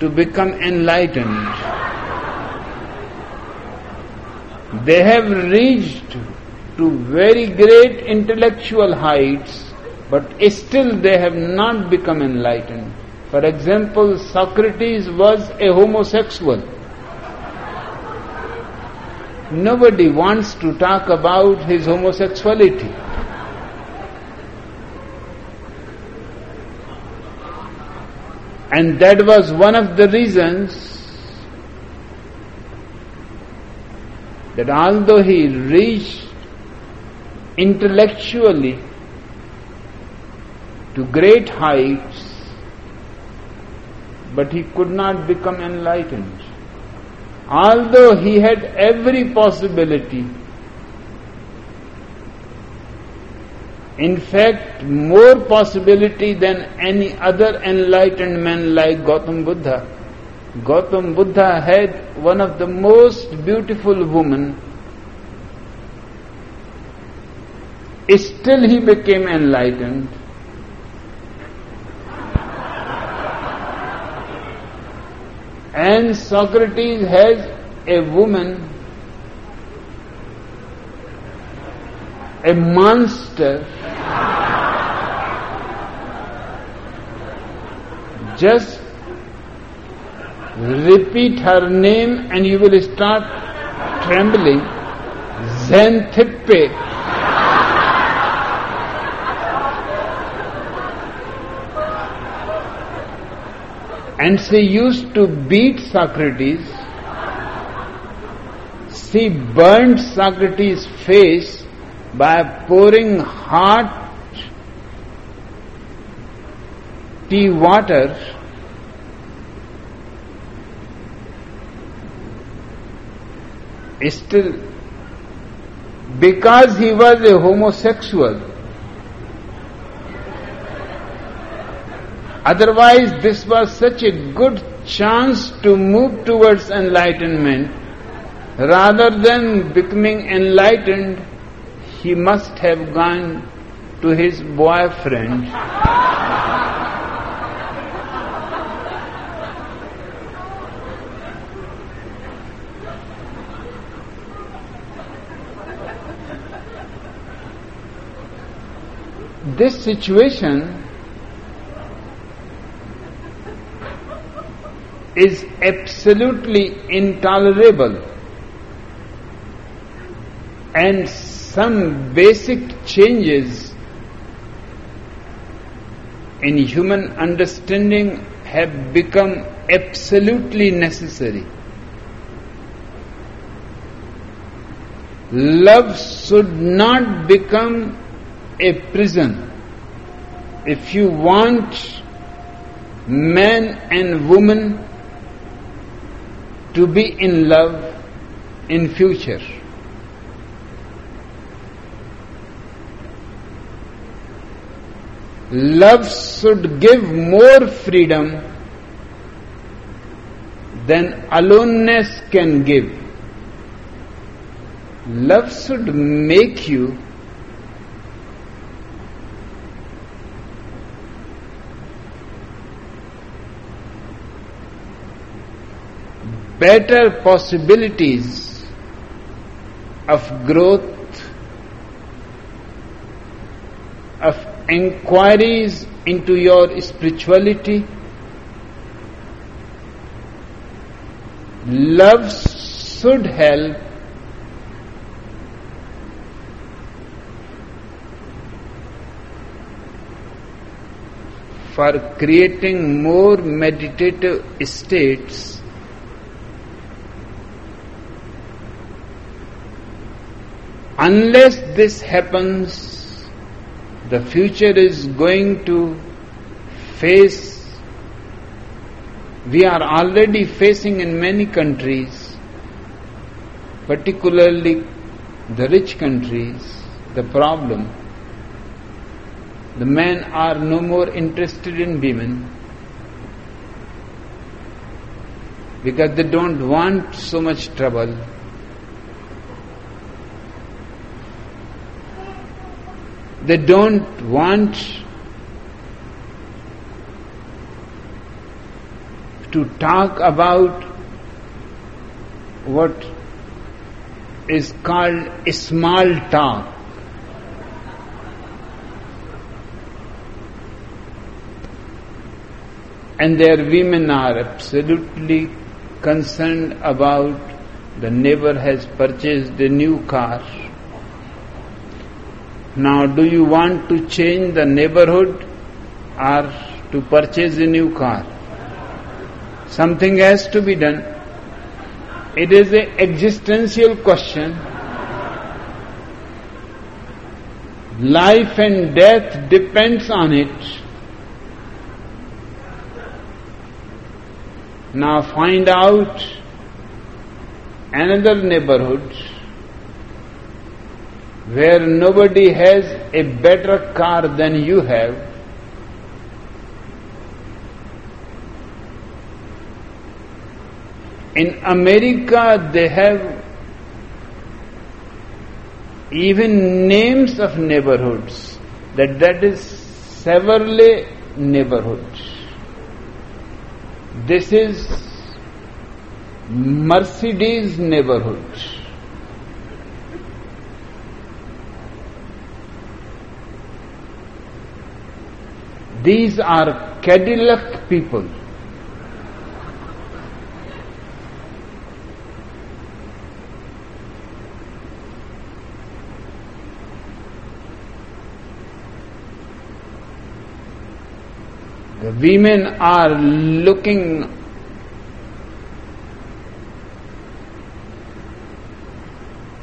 to become enlightened. They have reached to very great intellectual heights, but still they have not become enlightened. For example, Socrates was a homosexual. Nobody wants to talk about his homosexuality. And that was one of the reasons that although he reached intellectually to great heights, but he could not become enlightened. Although he had every possibility, in fact, more possibility than any other enlightened man like Gautam Buddha. Gautam Buddha had one of the most beautiful women Still he became enlightened. And Socrates has a woman, a monster, just repeat her name and you will start trembling. Xanthippe. And she used to beat Socrates. She burned Socrates' face by pouring hot tea water still because he was a homosexual Otherwise, this was such a good chance to move towards enlightenment. Rather than becoming enlightened, he must have gone to his boyfriend. this situation is absolutely intolerable and some basic changes in human understanding have become absolutely necessary. Love should not become a prison. If you want man and woman to be in love in future. Love should give more freedom than aloneness can give. Love should make you better possibilities of growth, of inquiries into your spirituality. Love should help for creating more meditative states Unless this happens, the future is going to face, we are already facing in many countries, particularly the rich countries, the problem. The men are no more interested in women because they don't want so much trouble They don't want to talk about what is called small talk. And their women are absolutely concerned about the neighbor has purchased a new car now, do you want to change the neighborhood or to purchase a new car? Something has to be done. It is an existential question. Life and death depends on it. Now find out another neighborhood where nobody has a better car than you have, in America they have even names of neighborhoods that that is Chevrolet neighborhood. This is Mercedes neighborhood. These are Cadillac people. The women are looking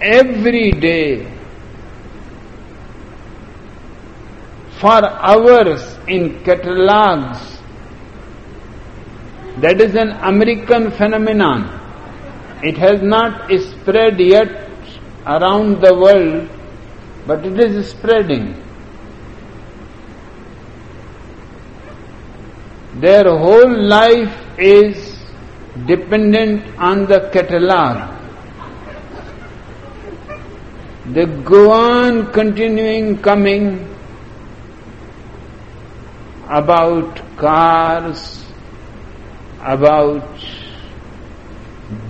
every day for hours in catalogs. That is an American phenomenon. It has not spread yet around the world, but it is spreading. Their whole life is dependent on the catalog. They go on continuing coming about cars, about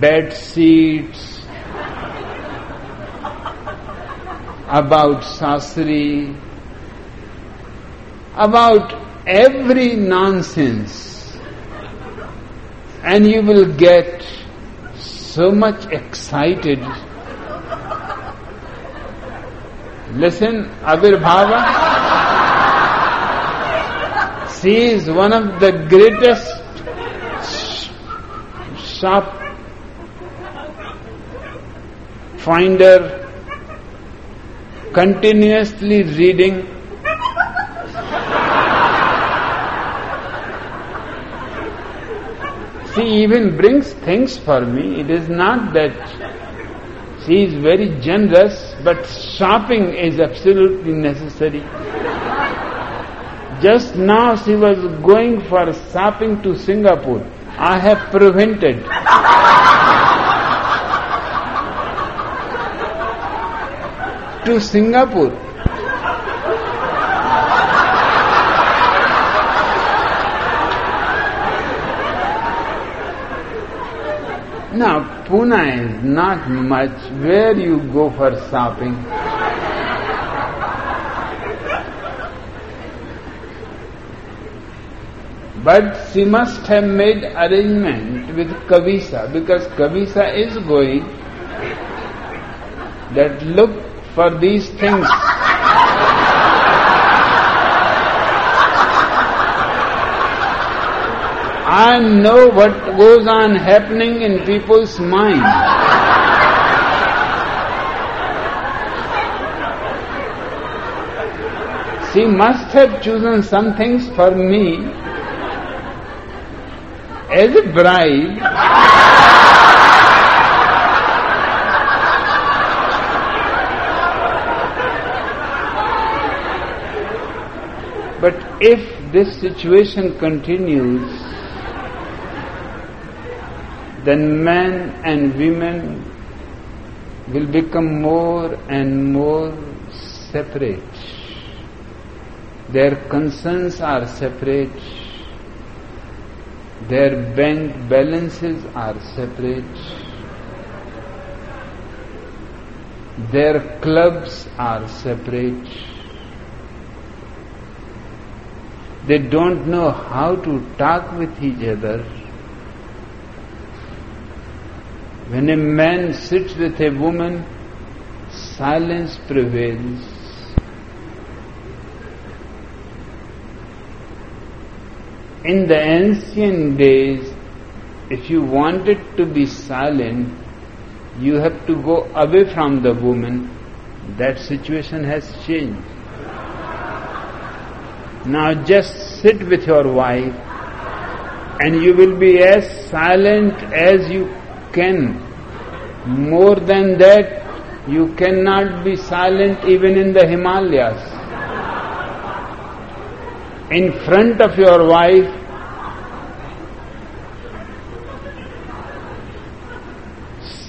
bed seats, about sasri, about every nonsense and you will get so much excited. Listen, Avirbhava. She is one of the greatest shop finder, continuously reading. She even brings things for me. It is not that she is very generous, but shopping is absolutely necessary. Just now she was going for shopping to Singapore. I have prevented. *laughs* to Singapore. Now, Pune is not much where you go for shopping. But she must have made arrangement with Kavisa because Kavisa is going that look for these things. I know what goes on happening in people's minds. She must have chosen some things for me as a bride. But if this situation continues, then men and women will become more and more separate. Their concerns are separate. Their bank balances are separate. Their clubs are separate. They don't know how to talk with each other. When a man sits with a woman, silence prevails. In the ancient days, if you wanted to be silent, you have to go away from the woman. That situation has changed. Now just sit with your wife and you will be as silent as you can. More than that, you cannot be silent even in the Himalayas. In front of your wife,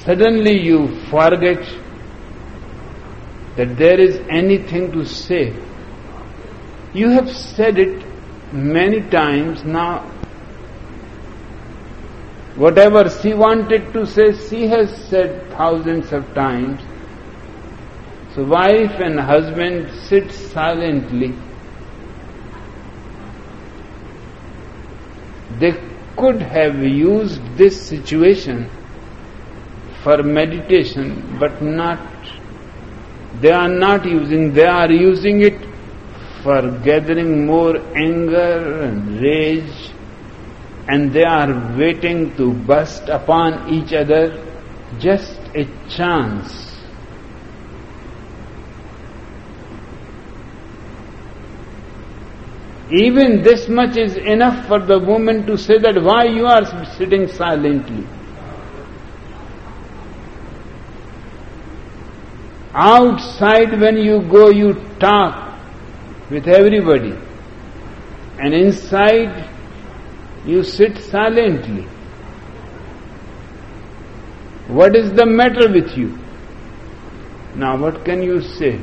suddenly you forget that there is anything to say. You have said it many times now. Whatever she wanted to say, she has said thousands of times. So wife and husband sit silently. They could have used this situation for meditation, but not, they are not using, they are using it for gathering more anger and rage, and they are waiting to burst upon each other just a chance. Even this much is enough for the woman to say that why you are sitting silently. Outside when you go you talk with everybody. And inside, you sit silently. What is the matter with you? Now, what can you say?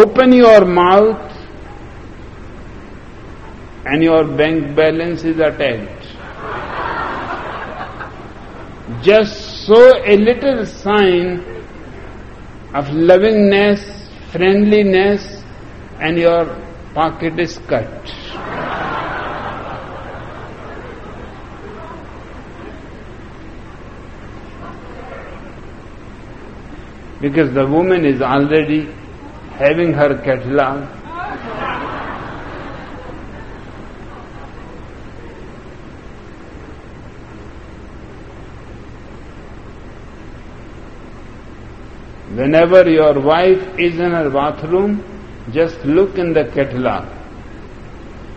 Open your mouth and your bank balance is attacked. Just show a little sign of lovingness friendliness, and your pocket is cut. because the woman is already having her catalog. Whenever your wife is in her bathroom, just look in the catalog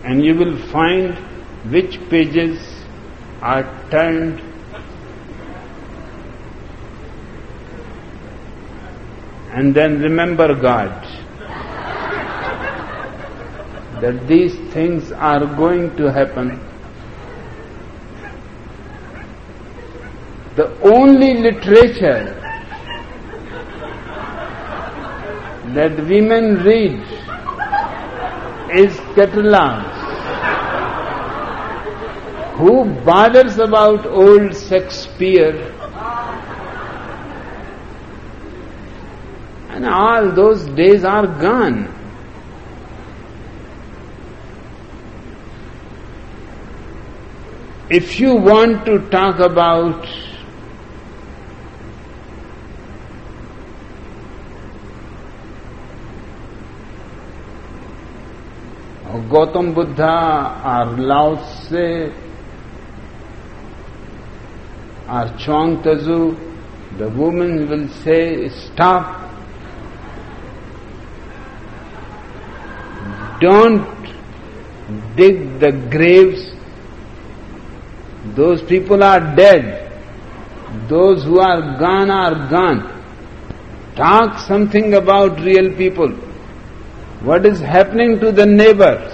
and you will find which pages are turned and then remember God. that these things are going to happen. The only literature that women read is catalogs. Who bothers about old Shakespeare And all those days are gone. If you want to talk about Gautam Buddha or Lao Tse or Chuang Tzu, the woman will say, stop Don't dig the graves. Those people are dead. Those who are gone are gone. Talk something about real people. What is happening to the neighbors?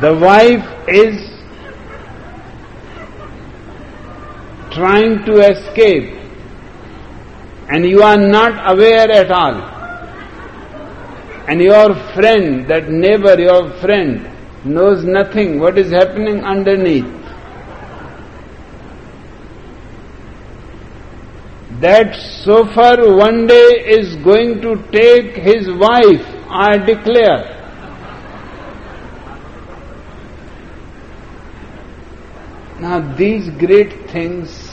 the wife is trying to escape and you are not aware at all and your friend, that neighbor, your friend, knows nothing what is happening underneath. That chauffeur one day is going to take his wife, I declare. Now these great things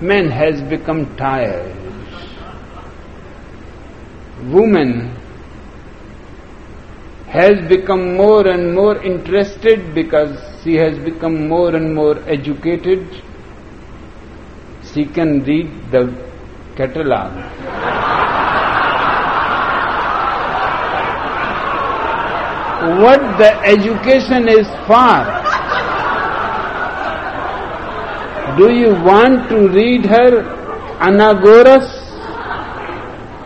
man has become tired woman has become more and more interested because she has become more and more educated. She can read the catalog. what the education is for. Do you want to read her Anaxagoras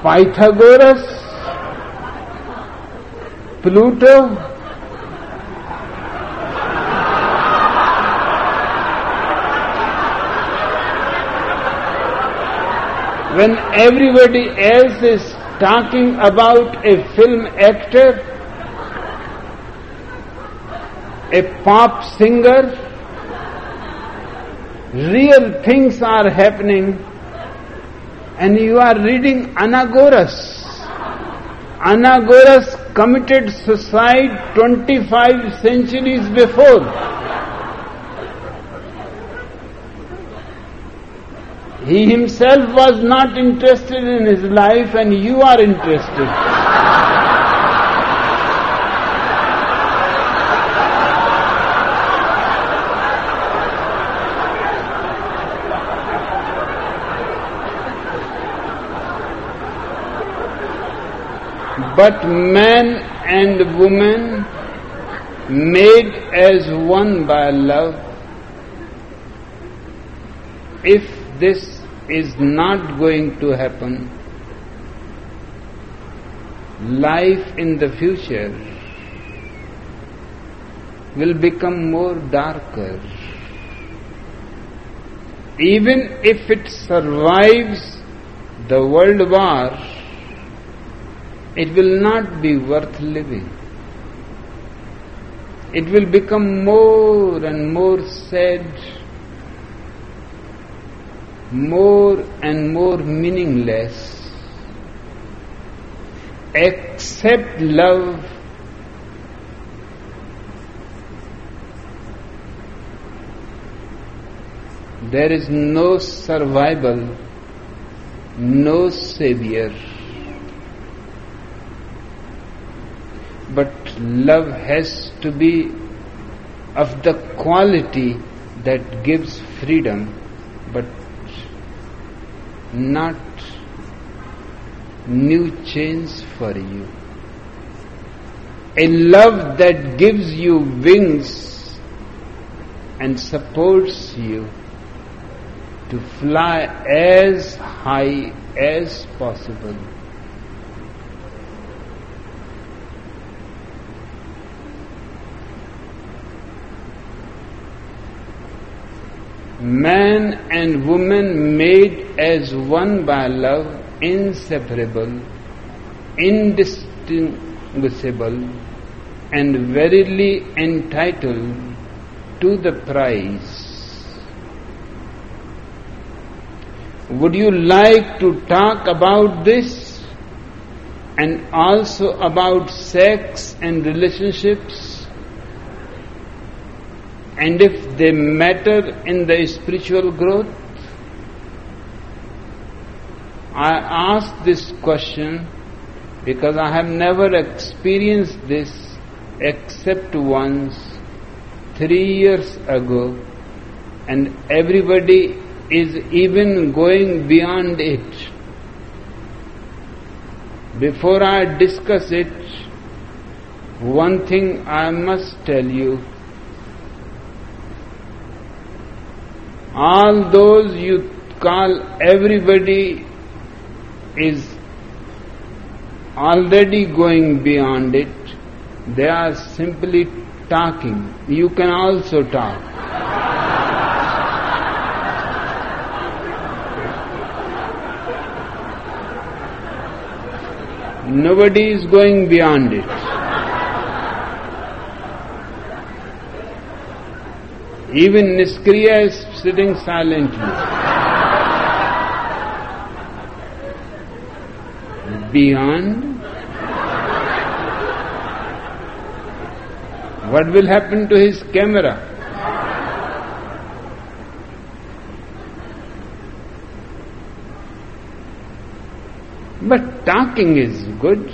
Pythagoras, Pluto, when everybody else is talking about a film actor, a pop singer, real things are happening and you are reading Anagoras. Anagoras committed suicide 25 centuries before. He himself was not interested in his life and you are interested. But man and woman made as one by love, if this is not going to happen, life in the future will become more darker. Even if it survives the world war, it will not be worth living. It will become more and more sad more and more meaningless except love there is no survival no savior but love has to be of the quality that gives freedom, but not new chains for you. A love that gives you wings and supports you to fly as high as possible. Man and woman made as one by love, inseparable, indistinguishable, and verily entitled to the prize. Would you like to talk about this and also about sex and relationships? and if they matter in the spiritual growth? I ask this question because I have never experienced this except once, three years ago, and everybody is even going beyond it. Before I discuss it, one thing I must tell you all those you call everybody is already going beyond it. They are simply talking. You can also talk. Nobody is going beyond it. Even Niskriya is sitting silently. Beyond, what will happen to his camera? But talking is good.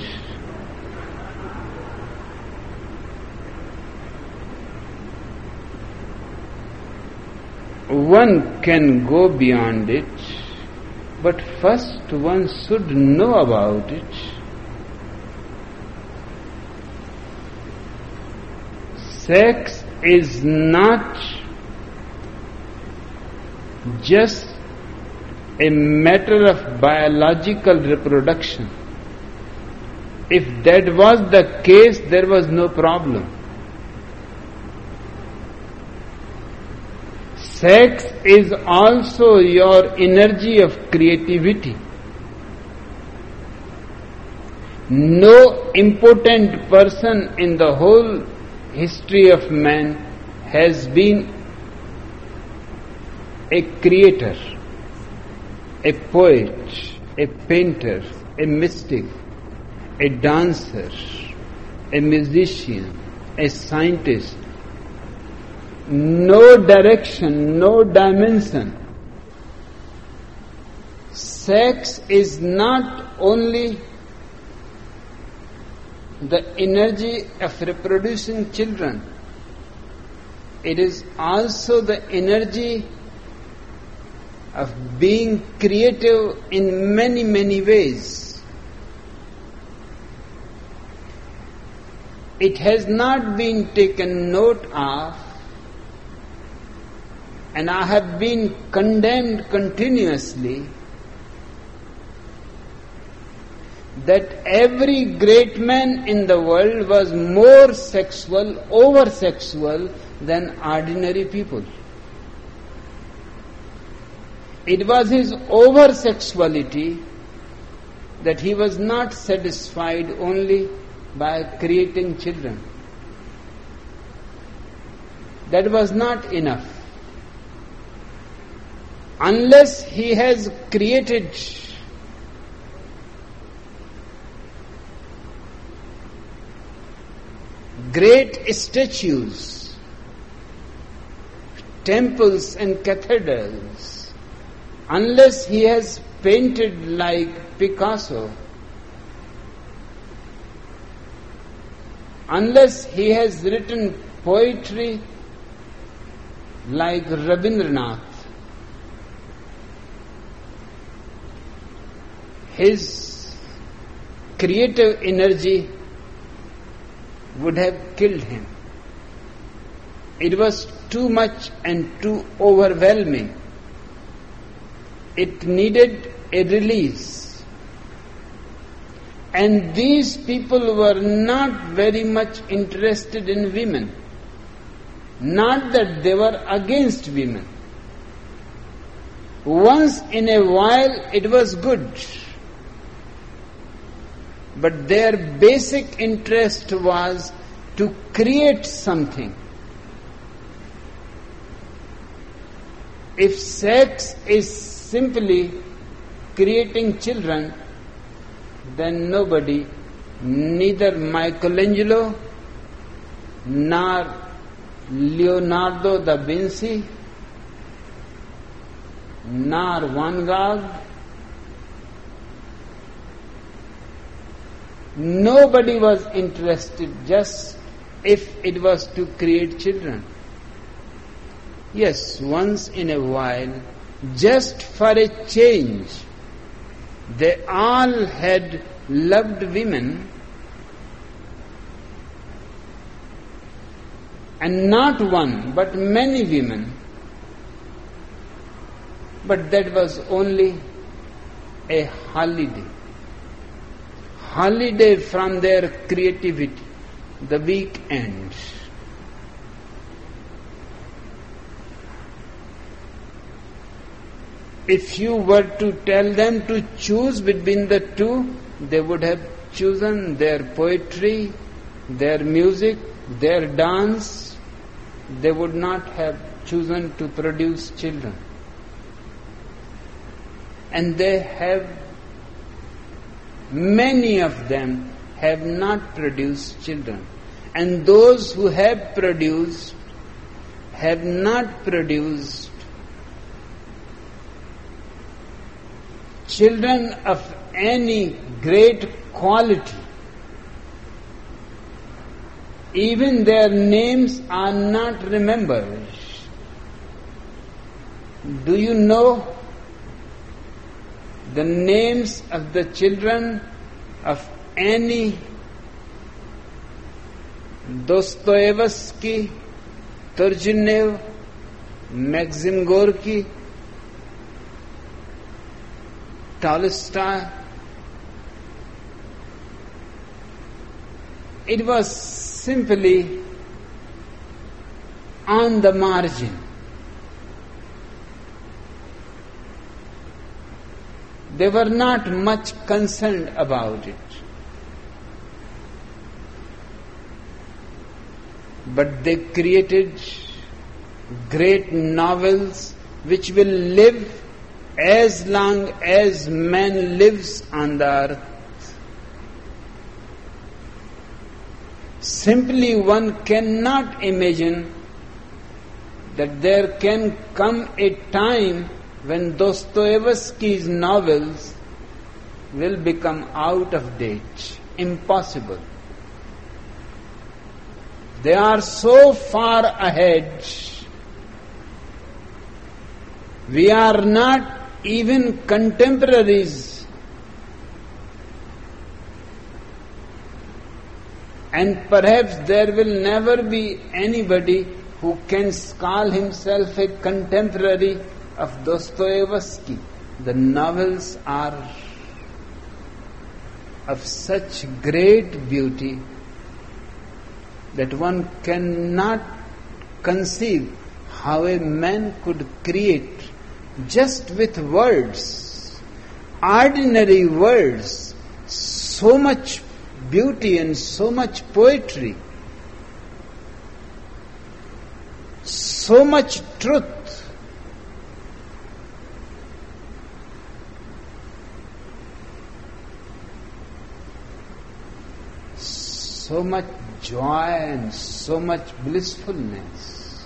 One can go beyond it, but first one should know about it. Sex is not just a matter of biological reproduction. If that was the case, there was no problem. Sex is also your energy of creativity. No important person in the whole history of man has been a creator, a poet, a painter, a mystic, a dancer, a musician, a scientist, no direction, no dimension. Sex is not only the energy of reproducing children, it is also the energy of being creative in many, many ways. It has not been taken note of and I have been condemned continuously that every great man in the world was more sexual, over sexual than ordinary people. It was his over sexuality that he was not satisfied only by creating children. That was not enough. Unless he has created. Great statues, temples and cathedrals, unless he has painted like Picasso, unless he has written poetry like Rabindranath, his creative energy would have killed him. It was too much and too overwhelming. It needed a release. And these people were not very much interested in women. Not that they were against women. Once in a while it was good. But their basic interest was to create something. If sex is simply creating children, then nobody, neither Michelangelo nor Leonardo da Vinci nor Van Gogh Nobody was interested just if it was to create children. Yes, once in a while, just for a change, they all had loved women and not one but many women. But that was only a holiday holiday from their creativity, the weekend. If you were to tell them to choose between the two, they would have chosen their poetry, their music, their dance. They would not have chosen to produce children. And they have many of them have not produced children. And those who have produced have not produced children of any great quality. Even their names are not remembered. Do you know the names of the children of any Dostoevsky, Turgenev, Maxim Gorky, Tolstoy. It was simply on the margin. They were not much concerned about it. But they created great novels which will live as long as man lives on the earth. Simply one cannot imagine that there can come a time when Dostoevsky's novels will become out of date. Impossible. They are so far ahead. We are not even contemporaries. And perhaps there will never be anybody who can call himself a contemporary of Dostoevsky, the novels are of such great beauty that one cannot conceive how a man could create just with words, ordinary words, so much beauty and so much poetry, so much truth so much joy and so much blissfulness.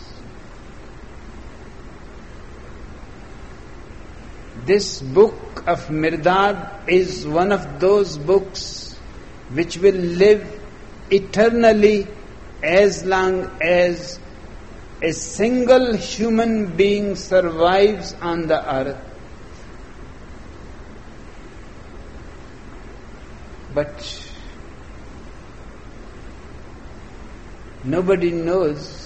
This book of Mirdad is one of those books which will live eternally as long as a single human being survives on the earth. But nobody knows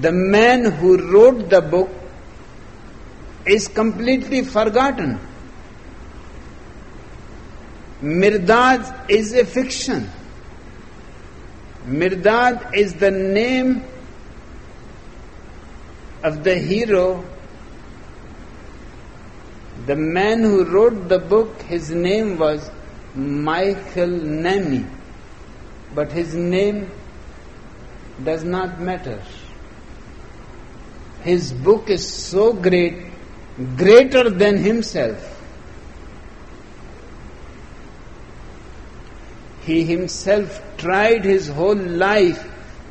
the man who wrote the book is completely forgotten. Mirdad is a fiction. Mirdad is the name of the hero. The man who wrote the book, his name was Michael Naimy, but his name does not matter. His book is so great, greater than himself. He himself tried his whole life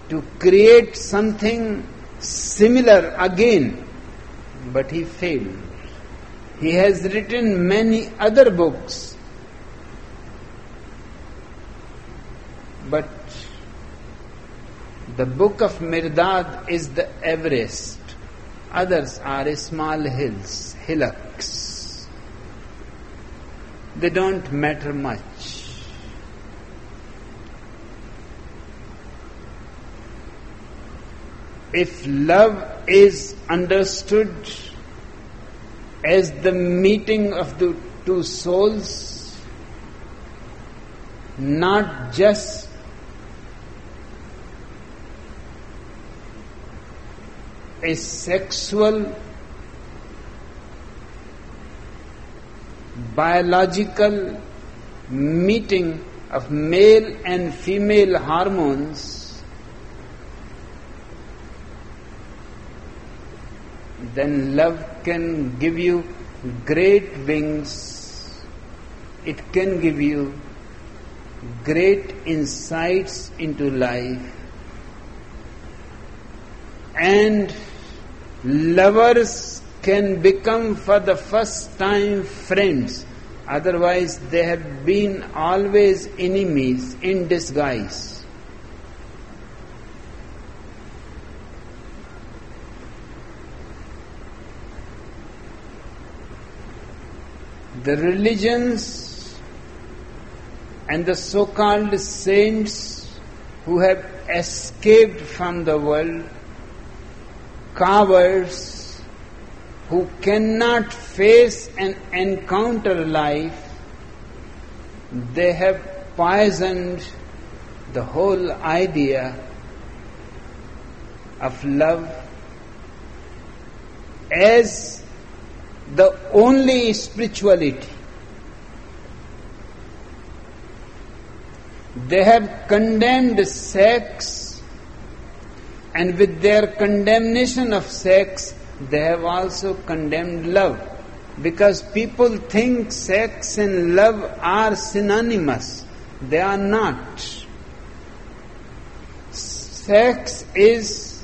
to create something similar again, but he failed. He has written many other books, but the book of Mirdad is the Everest. Others are small hills, hillocks. They don't matter much. if love is understood as the meeting of the two souls, not just a sexual, biological meeting of male and female hormones then love can give you great wings. It can give you great insights into life. And lovers can become for the first time friends. Otherwise, they have been always enemies in disguise. the religions and the so called saints who have escaped from the world, cowards who cannot face and encounter life, they have poisoned the whole idea of love as the only spirituality. They have condemned sex, and with their condemnation of sex, they have also condemned love. Because people think sex and love are synonymous. They are not. Sex is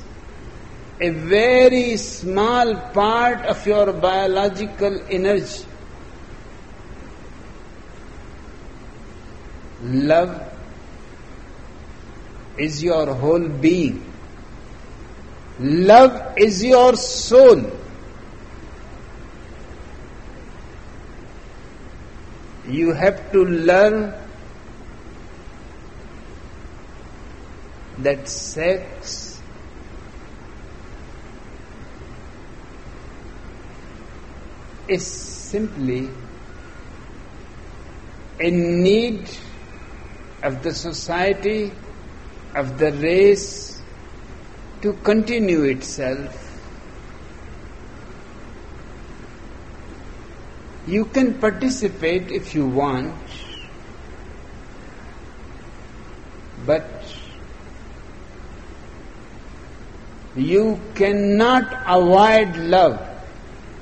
a very small part of your biological energy. Love is your whole being. Love is your soul. You have to learn that sex is simply a need of the society, of the race to continue itself. You can participate if you want, but you cannot avoid love.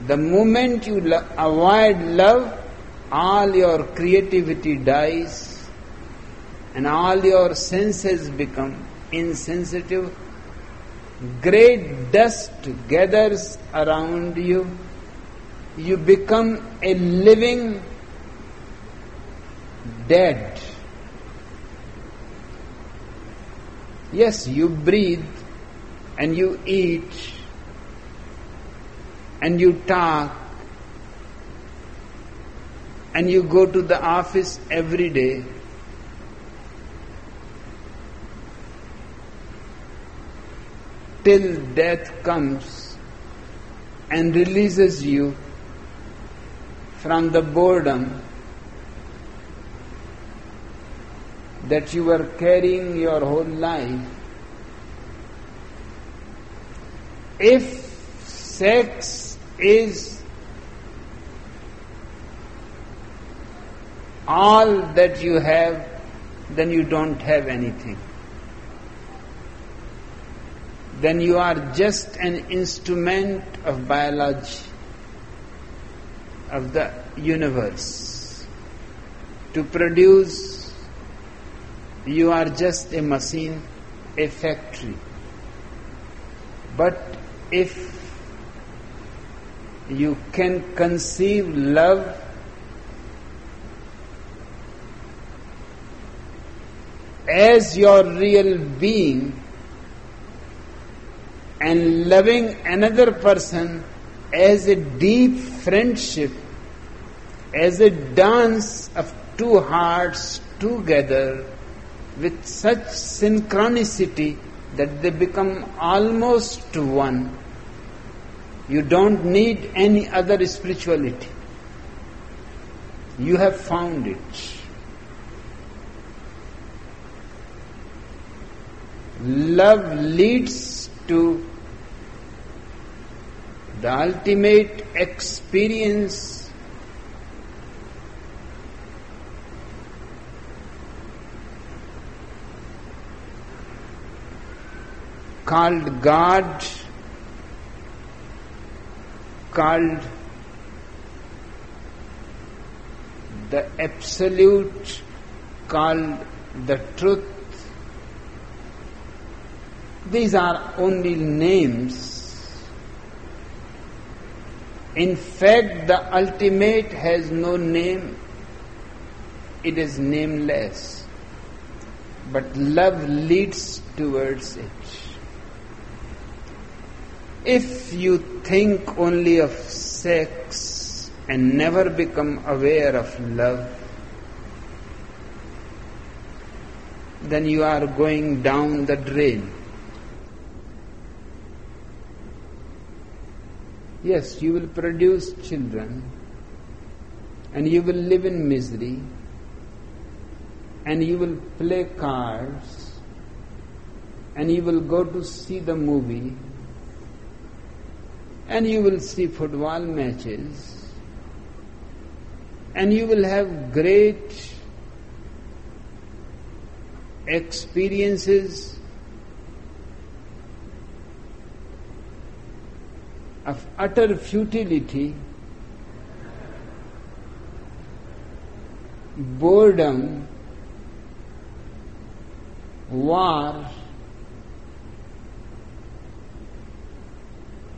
The moment you lo- avoid love, all your creativity dies and all your senses become insensitive. Great dust gathers around you. You become a living dead. Yes, you breathe and you eat and you talk and you go to the office every day. Till death comes and releases you from the boredom that you were carrying your whole life. If sex is all that you have, then you don't have anything. Then you are just an instrument of biology, of the universe, to produce. You are just a machine, a factory. But if you can conceive love as your real being and loving another person as a deep friendship, as a dance of two hearts together with such synchronicity that they become almost one. You don't need any other spirituality. You have found it. Love leads to the ultimate experience called God, called the Absolute, called the Truth. These are only names. In fact, the ultimate has no name, it is nameless. But love leads towards it. If you think only of sex and never become aware of love, then you are going down the drain. Yes, you will produce children and you will live in misery and you will play cards and you will go to see the movie and you will see football matches and you will have great experiences of utter futility, boredom, war,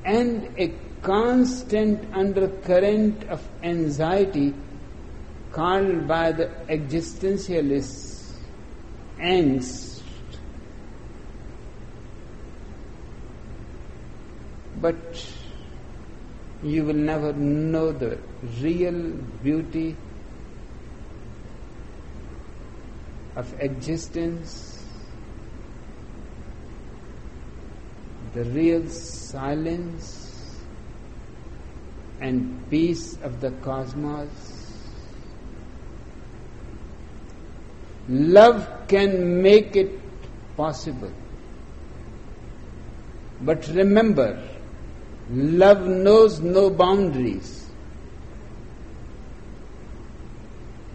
and a constant undercurrent of anxiety called by the existentialists angst. But you will never know the real beauty of existence, the real silence and peace of the cosmos. Love can make it possible. But remember, Love knows no boundaries.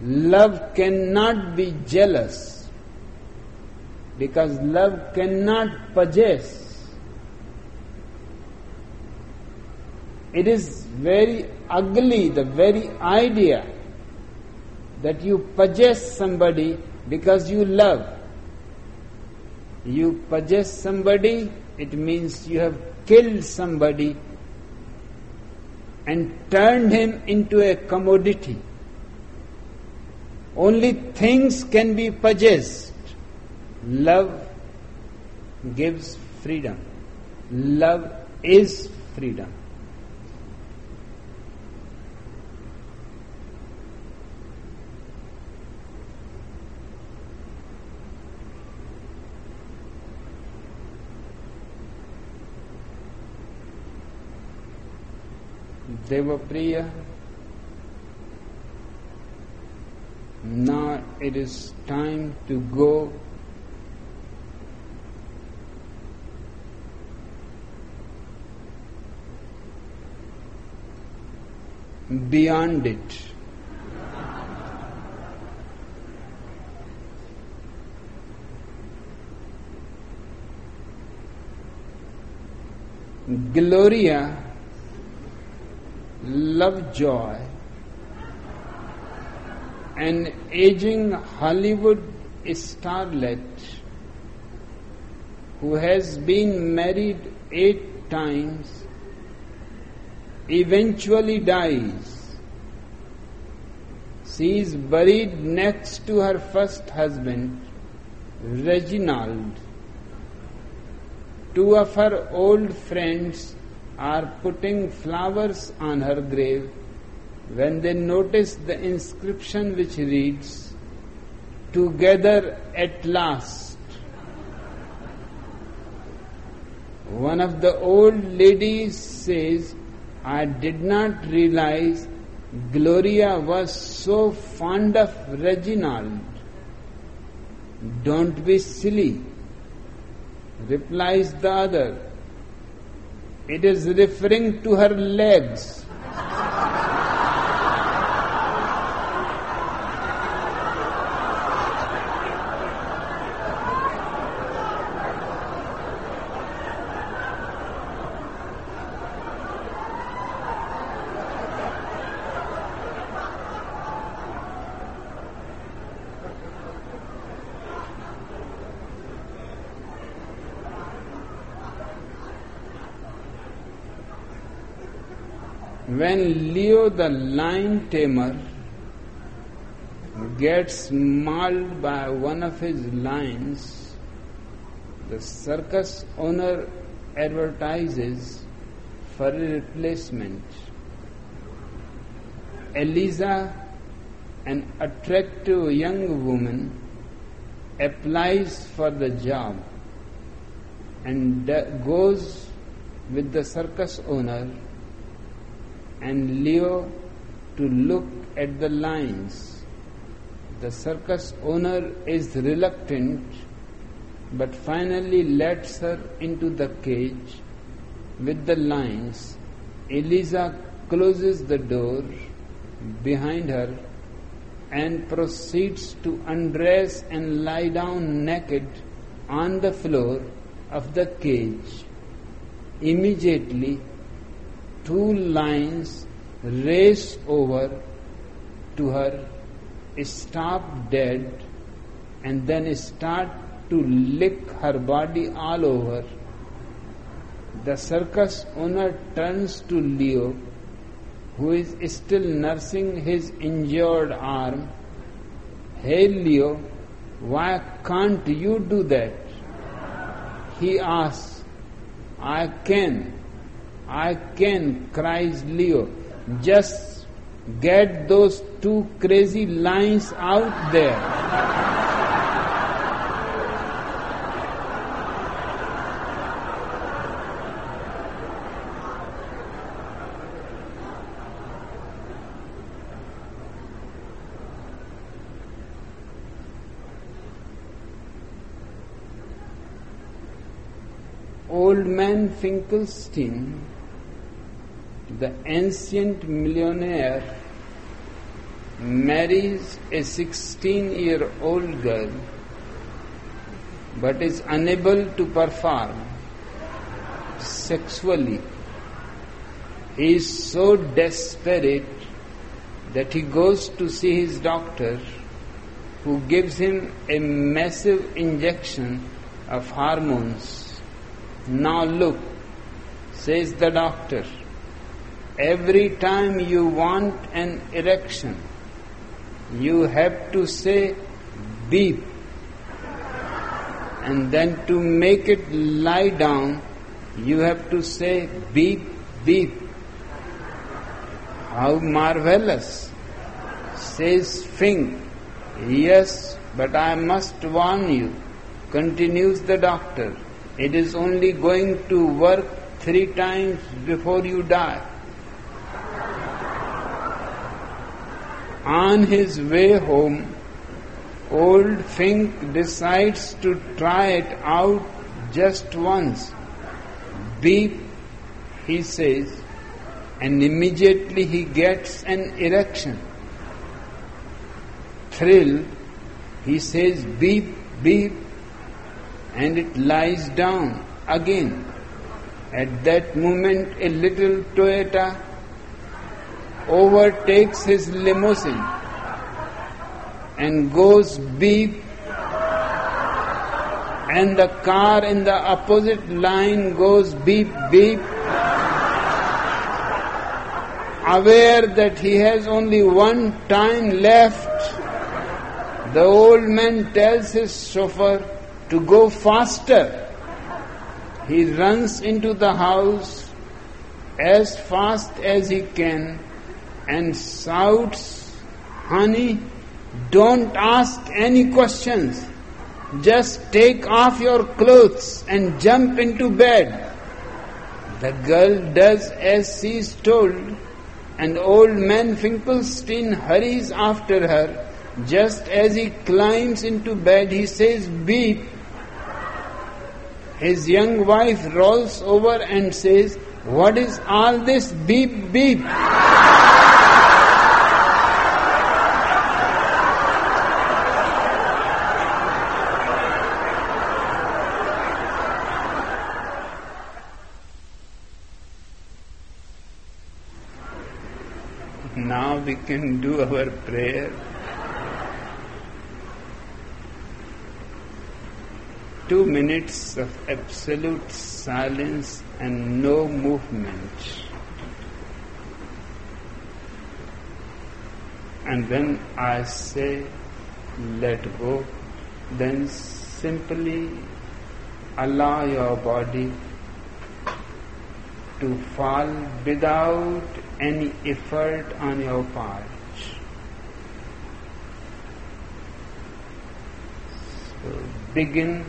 Love cannot be jealous because love cannot possess. It is very ugly, the very idea that you possess somebody because you love. You possess somebody, it means you have killed somebody and turned him into a commodity. Only things can be purchased. Love gives freedom. Love is freedom. Devapriya. Now it is time to go beyond it. Gloria Lovejoy, an aging Hollywood starlet who has been married eight times, eventually dies. She is buried next to her first husband, Reginald. Two of her old friends are putting flowers on her grave when they notice the inscription which reads, Together at last. One of the old ladies says, I did not realize Gloria was so fond of Reginald. Don't be silly, replies the other. It is referring to her legs. When Leo the lion tamer gets mauled by one of his lions, the circus owner advertises for a replacement. Eliza, an attractive young woman, applies for the job and goes with the circus owner and Leo to look at the lions. The circus owner is reluctant but finally lets her into the cage with the lions. Eliza closes the door behind her and proceeds to undress and lie down naked on the floor of the cage. Immediately, two lions race over to her, stop dead, and then start to lick her body all over. The circus owner turns to Leo, who is still nursing his injured arm. Hey Leo, why can't you do that? He asks, I can, I can, cries Leo. Just get those two crazy lines out there. Old man Finkelstein the ancient millionaire marries a 16 year old girl but is unable to perform sexually. He is so desperate that he goes to see his doctor who gives him a massive injection of hormones. Now look, says the doctor, every time you want an erection, you have to say beep. And then to make it lie down, you have to say beep, beep. How marvelous! Says Fink. Yes, but I must warn you, continues the doctor. It is only going to work three times before you die. On his way home, old Fink decides to try it out just once. Beep, he says, and immediately he gets an erection. Thrill, he says beep, beep, and it lies down again. At that moment, a little Toyota overtakes his limousine and goes beep and the car in the opposite line goes beep beep aware that he has only one time left. The old man tells his chauffeur to go faster. He runs into the house as fast as he can and shouts, Honey, don't ask any questions. Just take off your clothes and jump into bed. The girl does as she is told, and old man Finkelstein hurries after her. Just as he climbs into bed, he says, Beep. His young wife rolls over and says, What is all this beep beep? now we can do our prayer. Two minutes of absolute silence and no movement. And when I say let go, then simply allow your body to fall without any effort on your part. So begin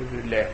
الحمد لله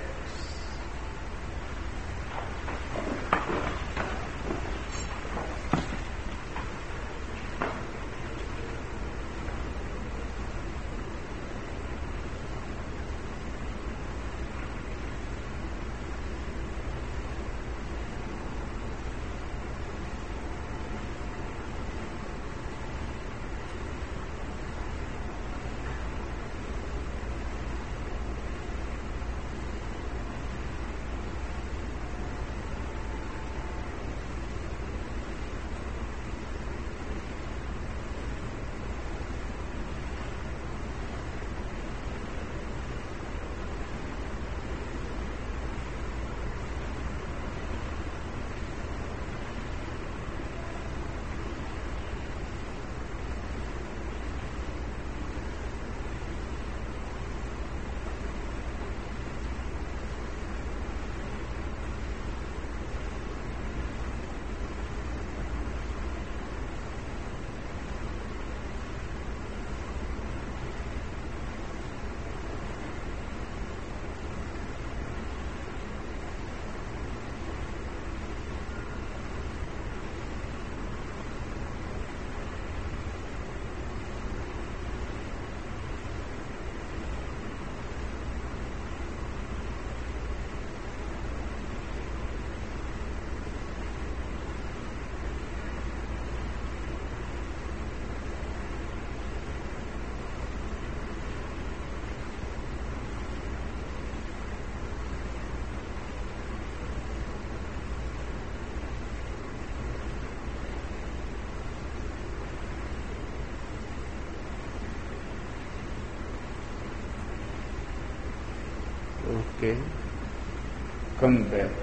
Come back.